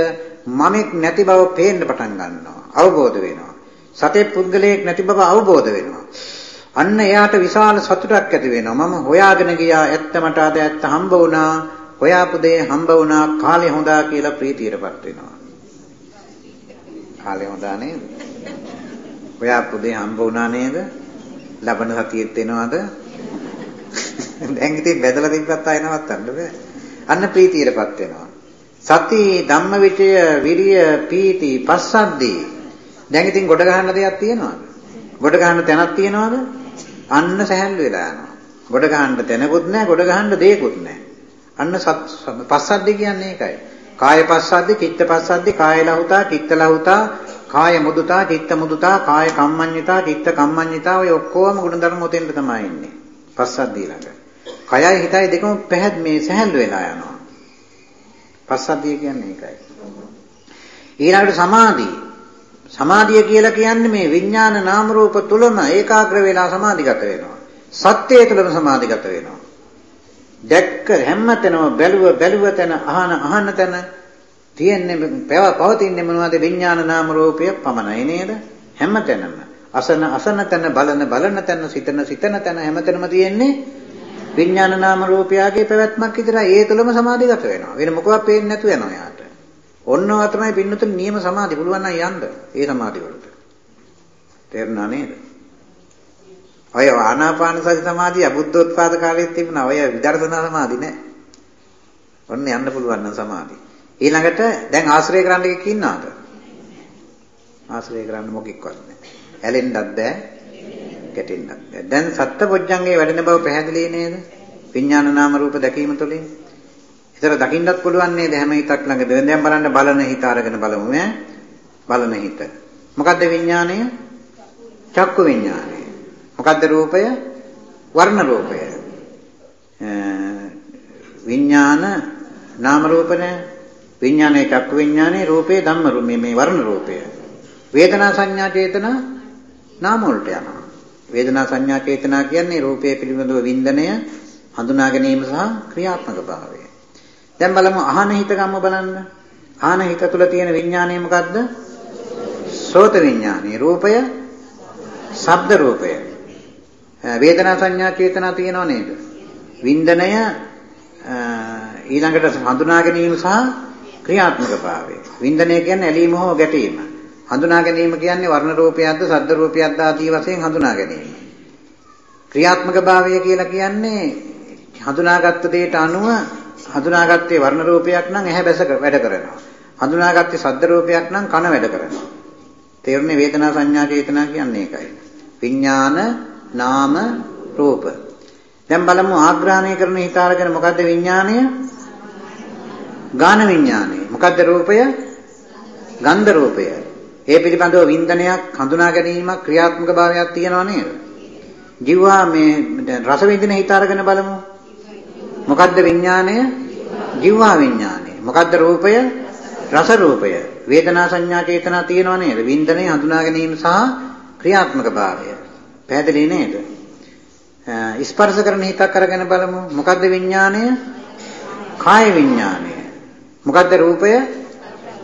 මමෙක් නැති බව පේන්න පටන් ගන්නවා. අවබෝධ වෙනවා. සතේ පුද්ගලයෙක් නැති බව අවබෝධ වෙනවා. අන්න එයාට විශාල සතුටක් ඇති වෙනවා. මම හොයාගෙන ගියා ඇත්ත මට අද ඇත්ත හම්බ වුණා. හොයාපු දේ හම්බ වුණා. කාලේ හොඳා කියලා ප්‍රීතියටපත් වෙනවා. කාලේ හොඳා නේද? හොයාපු දේ හම්බ වුණා නේද? ලබන සතියෙත් එනවද? දැන් ඉතින් බෙදලා තිබ්බත් ආය නවත්තන්න බෑ. අන්න ප්‍රීතියටපත් වෙනවා. සති ධම්මවිචය විරිය පීති පස්සද්දී දැන් ඉතින් ගොඩ ගන්න දෙයක් තියෙනවද? ගොඩ ගන්න තැනක් තියෙනවද? අන්න සැහැල්ලු වෙලා යනවා. ගොඩ ගහන්න තැනකුත් නැහැ, ගොඩ ගහන්න දෙයක්කුත් නැහැ. අන්න පස්සද්දි කියන්නේ ඒකයි. කාය පස්සද්දි, චිත්ත පස්සද්දි, කාය ලහුතා, චිත්ත ලහුතා, කාය මුදුතා, චිත්ත මුදුතා, කාය කම්මඤ්ඤිතා, චිත්ත කම්මඤ්ඤිතා ඔය ඔක්කොම ගුණධර්ම උතෙන්ද තමයි ඉන්නේ. පස්සද්දි ළඟ. කයයි හිතයි දෙකම පැහැද මේ සැහැල්ලු වෙලා යනවා. පස්සද්දිය කියන්නේ ඒකයි. ඊළඟට සමාධි. සමාධිය කියලා කියන්නේ මේ විඥාන නාම රූප තුලම ඒකාග්‍ර වෙලා සමාධිගත වෙනවා. සත්‍යය තුලම සමාධිගත වෙනවා. දැක්ක හැමතැනම බැලුව බැලුව තැන අහන අහන තැන තියෙන්නේ පවතින්නේ මොනවද විඥාන නාම රූපය පමණයි නේද? හැමතැනම අසන අසන තැන බලන බලන තැන සිතන සිතන තැන හැමතැනම තියෙන්නේ විඥාන නාම රූපයගේ පැවැත්මක් විතරයි. ඒ තුලම සමාධිගත වෙනවා. වෙන මොකවත් පේන්නේ නැතු වෙනවා යාට. ඔන්නවා තමයි පින්නතුන් නියම සමාධි පුළුවන් නම් යන්න ඒ සමාධි වලට. තේරුණා නේද? ඔය ආනාපාන සති සමාධිය බුද්ධෝත්පාද කාලෙත් තිබුණා. ඔය විදර්ශනා සමාධි නෑ. ඔන්න යන්න පුළුවන් නම් සමාධි. ඊළඟට දැන් ආශ්‍රය කරන්න එකක් ඉන්නවද? ආශ්‍රය කරන්න මොකෙක්වත් නැහැ. ඇලෙන්නත් බෑ, ගැටෙන්නත් බෑ. දැන් සත්පොඥංගේ වැඩෙන බව පැහැදිලි නේද? විඥාන නාම රූප දැකීම තුළින්. ඒතර දකින්නත් පුළුවන් නේද හැම හිතක් ළඟ. දැන් බලන්න බලන හිත අරගෙන බලමු ඈ. බලන හිත. මොකද්ද විඥාණය? චක්කු විඥාණය. මොකද්ද රූපය? වර්ණ රූපය. විඥාන නාම රූපනේ විඥානයේ චක්කු විඥානයේ රූපේ ධම්ම රූපේ මේ වර්ණ රූපය. වේදනා සංඥා චේතනා නාම වලට යනවා. වේදනා සංඥා චේතනා කියන්නේ රූපයේ පිළිබඳව වින්දනය හඳුනා ගැනීම සහ ක්‍රියාත්මක භාවය. දැන් බලමු අහන හිත ගම්ම බලන්න. අහන හිත තුල තියෙන විඥානය මොකද්ද? සෝත විඥානය. රූපය, ශබ්ද රූපය. වේදනා සංඥා චේතනා තියෙනව නේද? වින්දනය ඊළඟට හඳුනා ගැනීම සහ ක්‍රියාත්මක භාවය. වින්දනය කියන්නේ ඇලීම හෝ ගැටීම. හඳුනා ගැනීම කියන්නේ වර්ණ රූපයක්ද, ශබ්ද රූපයක්ද ආදී වශයෙන් හඳුනා ගැනීම. ක්‍රියාත්මක භාවය කියලා කියන්නේ හඳුනාගත්ත දෙයට අනුව හඳුනාගත්තේ වර්ණ රූපයක් නම් ඇහැ බැස වැඩ කරනවා. හඳුනාගත්තේ ශබ්ද රූපයක් නම් කන වැඩ කරනවා. තේරුණේ වේදනා සංඥා චේතනා කියන්නේ ඒකයි. විඥාන නාම රූප. දැන් බලමු ආග්‍රහණය කරන හිත අරගෙන මොකද්ද විඥාණය? ගාන විඥාණය. මොකද්ද රූපය? ගන්ධ රූපය. ඒ පිළිබඳව වින්දනයක් හඳුනා ගැනීමක් ක්‍රියාත්මක භාවයක් තියෙනව නේද? ජීවා මේ රස විඳින හිත අරගෙන බලමු. මොකද්ද විඥාණය? ජීවා විඥාණය. මොකද්ද රූපය? රස රූපය. වේදනා සංඥා චේතනා තියෙනව නේද? වින්දනය හඳුනා ගැනීම සහ ක්‍රියාත්මක භාවය. පැහැදිලි නේද? ස්පර්ශ කරන හිතක් අරගෙන බලමු. මොකද්ද විඥාණය? කාය විඥාණය. මොකද්ද රූපය?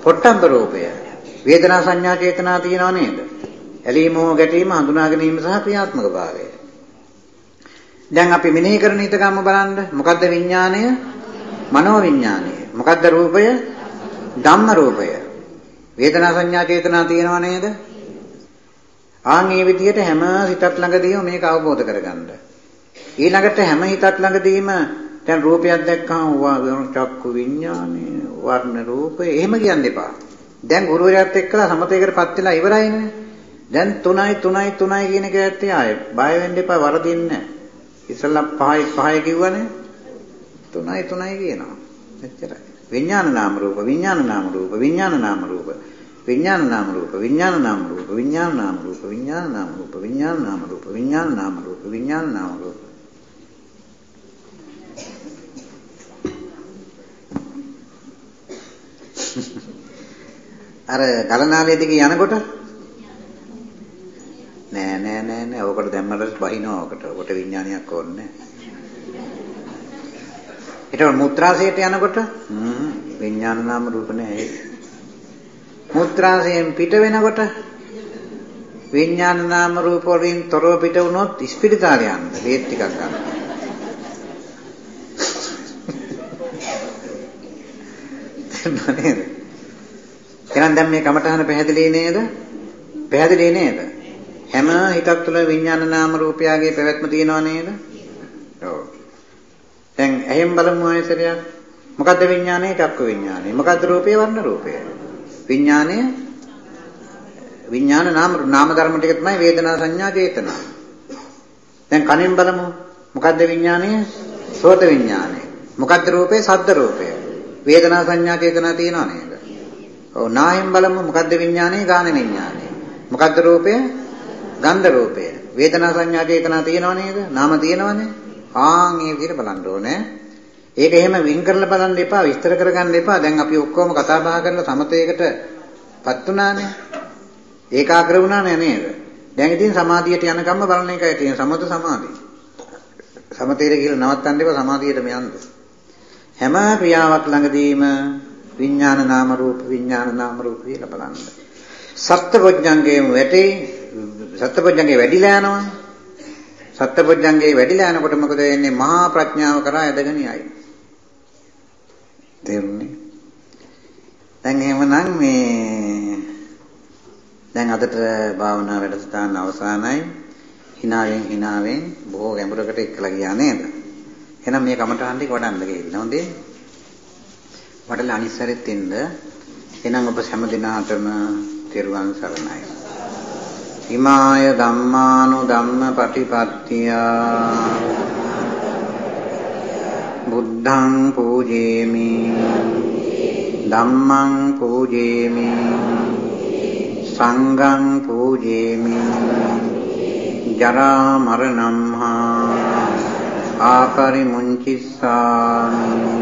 පොට්ටම්බ රූපය. වේදනා සංඥා චේතනා තියෙනව නේද? ඇලීම හෝ ගැටීම හඳුනා ගැනීම සහ ක්‍රියාත්මක භාවය. දැන් අපි මෙනෙහි කරන හිත ගම්ම බලන්න. මොකද්ද විඥාණය? මනෝ විඥාණය. මොකද්ද රූපය? ධම්ම රූපය. වේදනා සංඥා චේතනා තියෙනව නේද? ආන් මේ විදිහට හැම හිතක් ළඟදීම මේක අවබෝධ කරගන්න. ඊළඟට හැම හිතක් ළඟදීම දැන් රූපයක් දැක්කම චක්කු විඥානය වර්ණ රූපය එහෙම කියන්න එපා. දැන් ගුරුවරයාත් එක්කලා සමතේකටපත් වෙලා ඉවරයිනේ. දැන් 3යි 3යි 3යි කියන එක ඇත්තේ ආයේ බය වෙන්න එපා වරදින්නේ නැහැ. ඉස්සල්ලා 5යි 5යි කිව්වනේ 3යි 3යි කියනවා. එච්චරයි. විඥාන නාම රූප විඥාන නාම රූප විඥාන නාම රූප විඥාන නාම රූප විඥාන නාම රූප විඥාන නාම රූප විඥාන නාම රූප විඥාන නාම රූප විඥාන නාම රූප විඥාන නාම රූප අර ගලනාලය දිගේ යනකොට? නෑ නෑ නෑ නෑ. ඕකට දැම්මට බහිනවා ඕකට. ඕකට විඥානයක් ඕනේ ඊට මුත්‍රාසයට යනකොට? විඥාන නාම රූප නෑ මුත්‍රාසයෙන් පිට වෙනකොට? විඥාන නාම රූප වලින් තොරව පිට වුණොත් ස්පිරිතාලය යන්න. බේත් ටිකක් ගන්න. නේද? එහෙනම් දැන් මේ කමඨහන පැහැදිලි නේද? පැහැදිලි නේද? හැම හිතක් තුළ විඥාන නාම රූපයගේ පැවැත්ම තියෙනව නේද? ඔව්. දැන් එහෙන් බලමු ආයතරයක්. මොකද්ද විඥානය? චක්ක විඥානය. මොකද්ද රූපේ? වර්ණ රූපය. විඥානය විඥාන නාම නාම ධර්ම ටික තමයි වේදනා සංඥා චේතනා. දැන් කනෙන් බලමු. මොකද්ද විඥානය? සෝත විඥානය. මොකද්ද රූපේ? සද්ද රූපය. වේදනා සංඥා චේතනා තියෙනව නේද? ඔව් නායෙන් බලමු මොකද්ද විඥානය? ගාන විඥානය. මොකද්ද රූපය? ගන්ධ රූපය. වේදනා සංඥා චේතනා තියෙනව නේද? නාම තියෙනවනේ. ආන් මේ විදිහට බලන්න ඕනේ. ඒක එහෙම වින් කරලා බලන්න එපා, විස්තර කරගන්න එපා. දැන් අපි ඔක්කොම කතා බහ කරලා සමතේකටපත් උනානේ. ඒකාග්‍ර වුණා නේද? දැන් ඉතින් සමාධියට යනකම්ම බලන එකයි තියෙන සමත සමාධිය. සමතේට කියලා නවත්තන්න එපා සමාධියටම යන්න. හැම ක්‍රියාවක් ළඟදීම විඥාන නාම රූප විඥාන නාම රූප කියලා බලන්න. සත්පොඥංගේම වැටේ සත්පොඥංගේ වැඩිලා යනවා. සත්පොඥංගේ වැඩිලා යනකොට මොකද වෙන්නේ? මහා ප්‍රඥාව කරා ඇදගෙන යයි. තේරුණේ? දැන් එහෙමනම් මේ දැන් අදට භාවනා වැඩසටහන අවසానයි. hinaවෙන් hinaවෙන් බොහෝ ගැඹුරකට එක්කලා ගියා නේද? එහෙනම් මේ කමටහන් ටික වඩන්න ගිහින් හොඳේ. වඩලා අනිත් සැරෙත් එන්න. එහෙනම් ඔබ හැම දිනාටම තෙරුවන් සරණයි. හිමාය ධම්මානු ධම්ම පටිපත්තිය බුද්ධං පූජේමි ධම්මං පූජේමි සංඝං පූජේමි ජරා මරණම් හා ආපරිමුංචිස්සාමි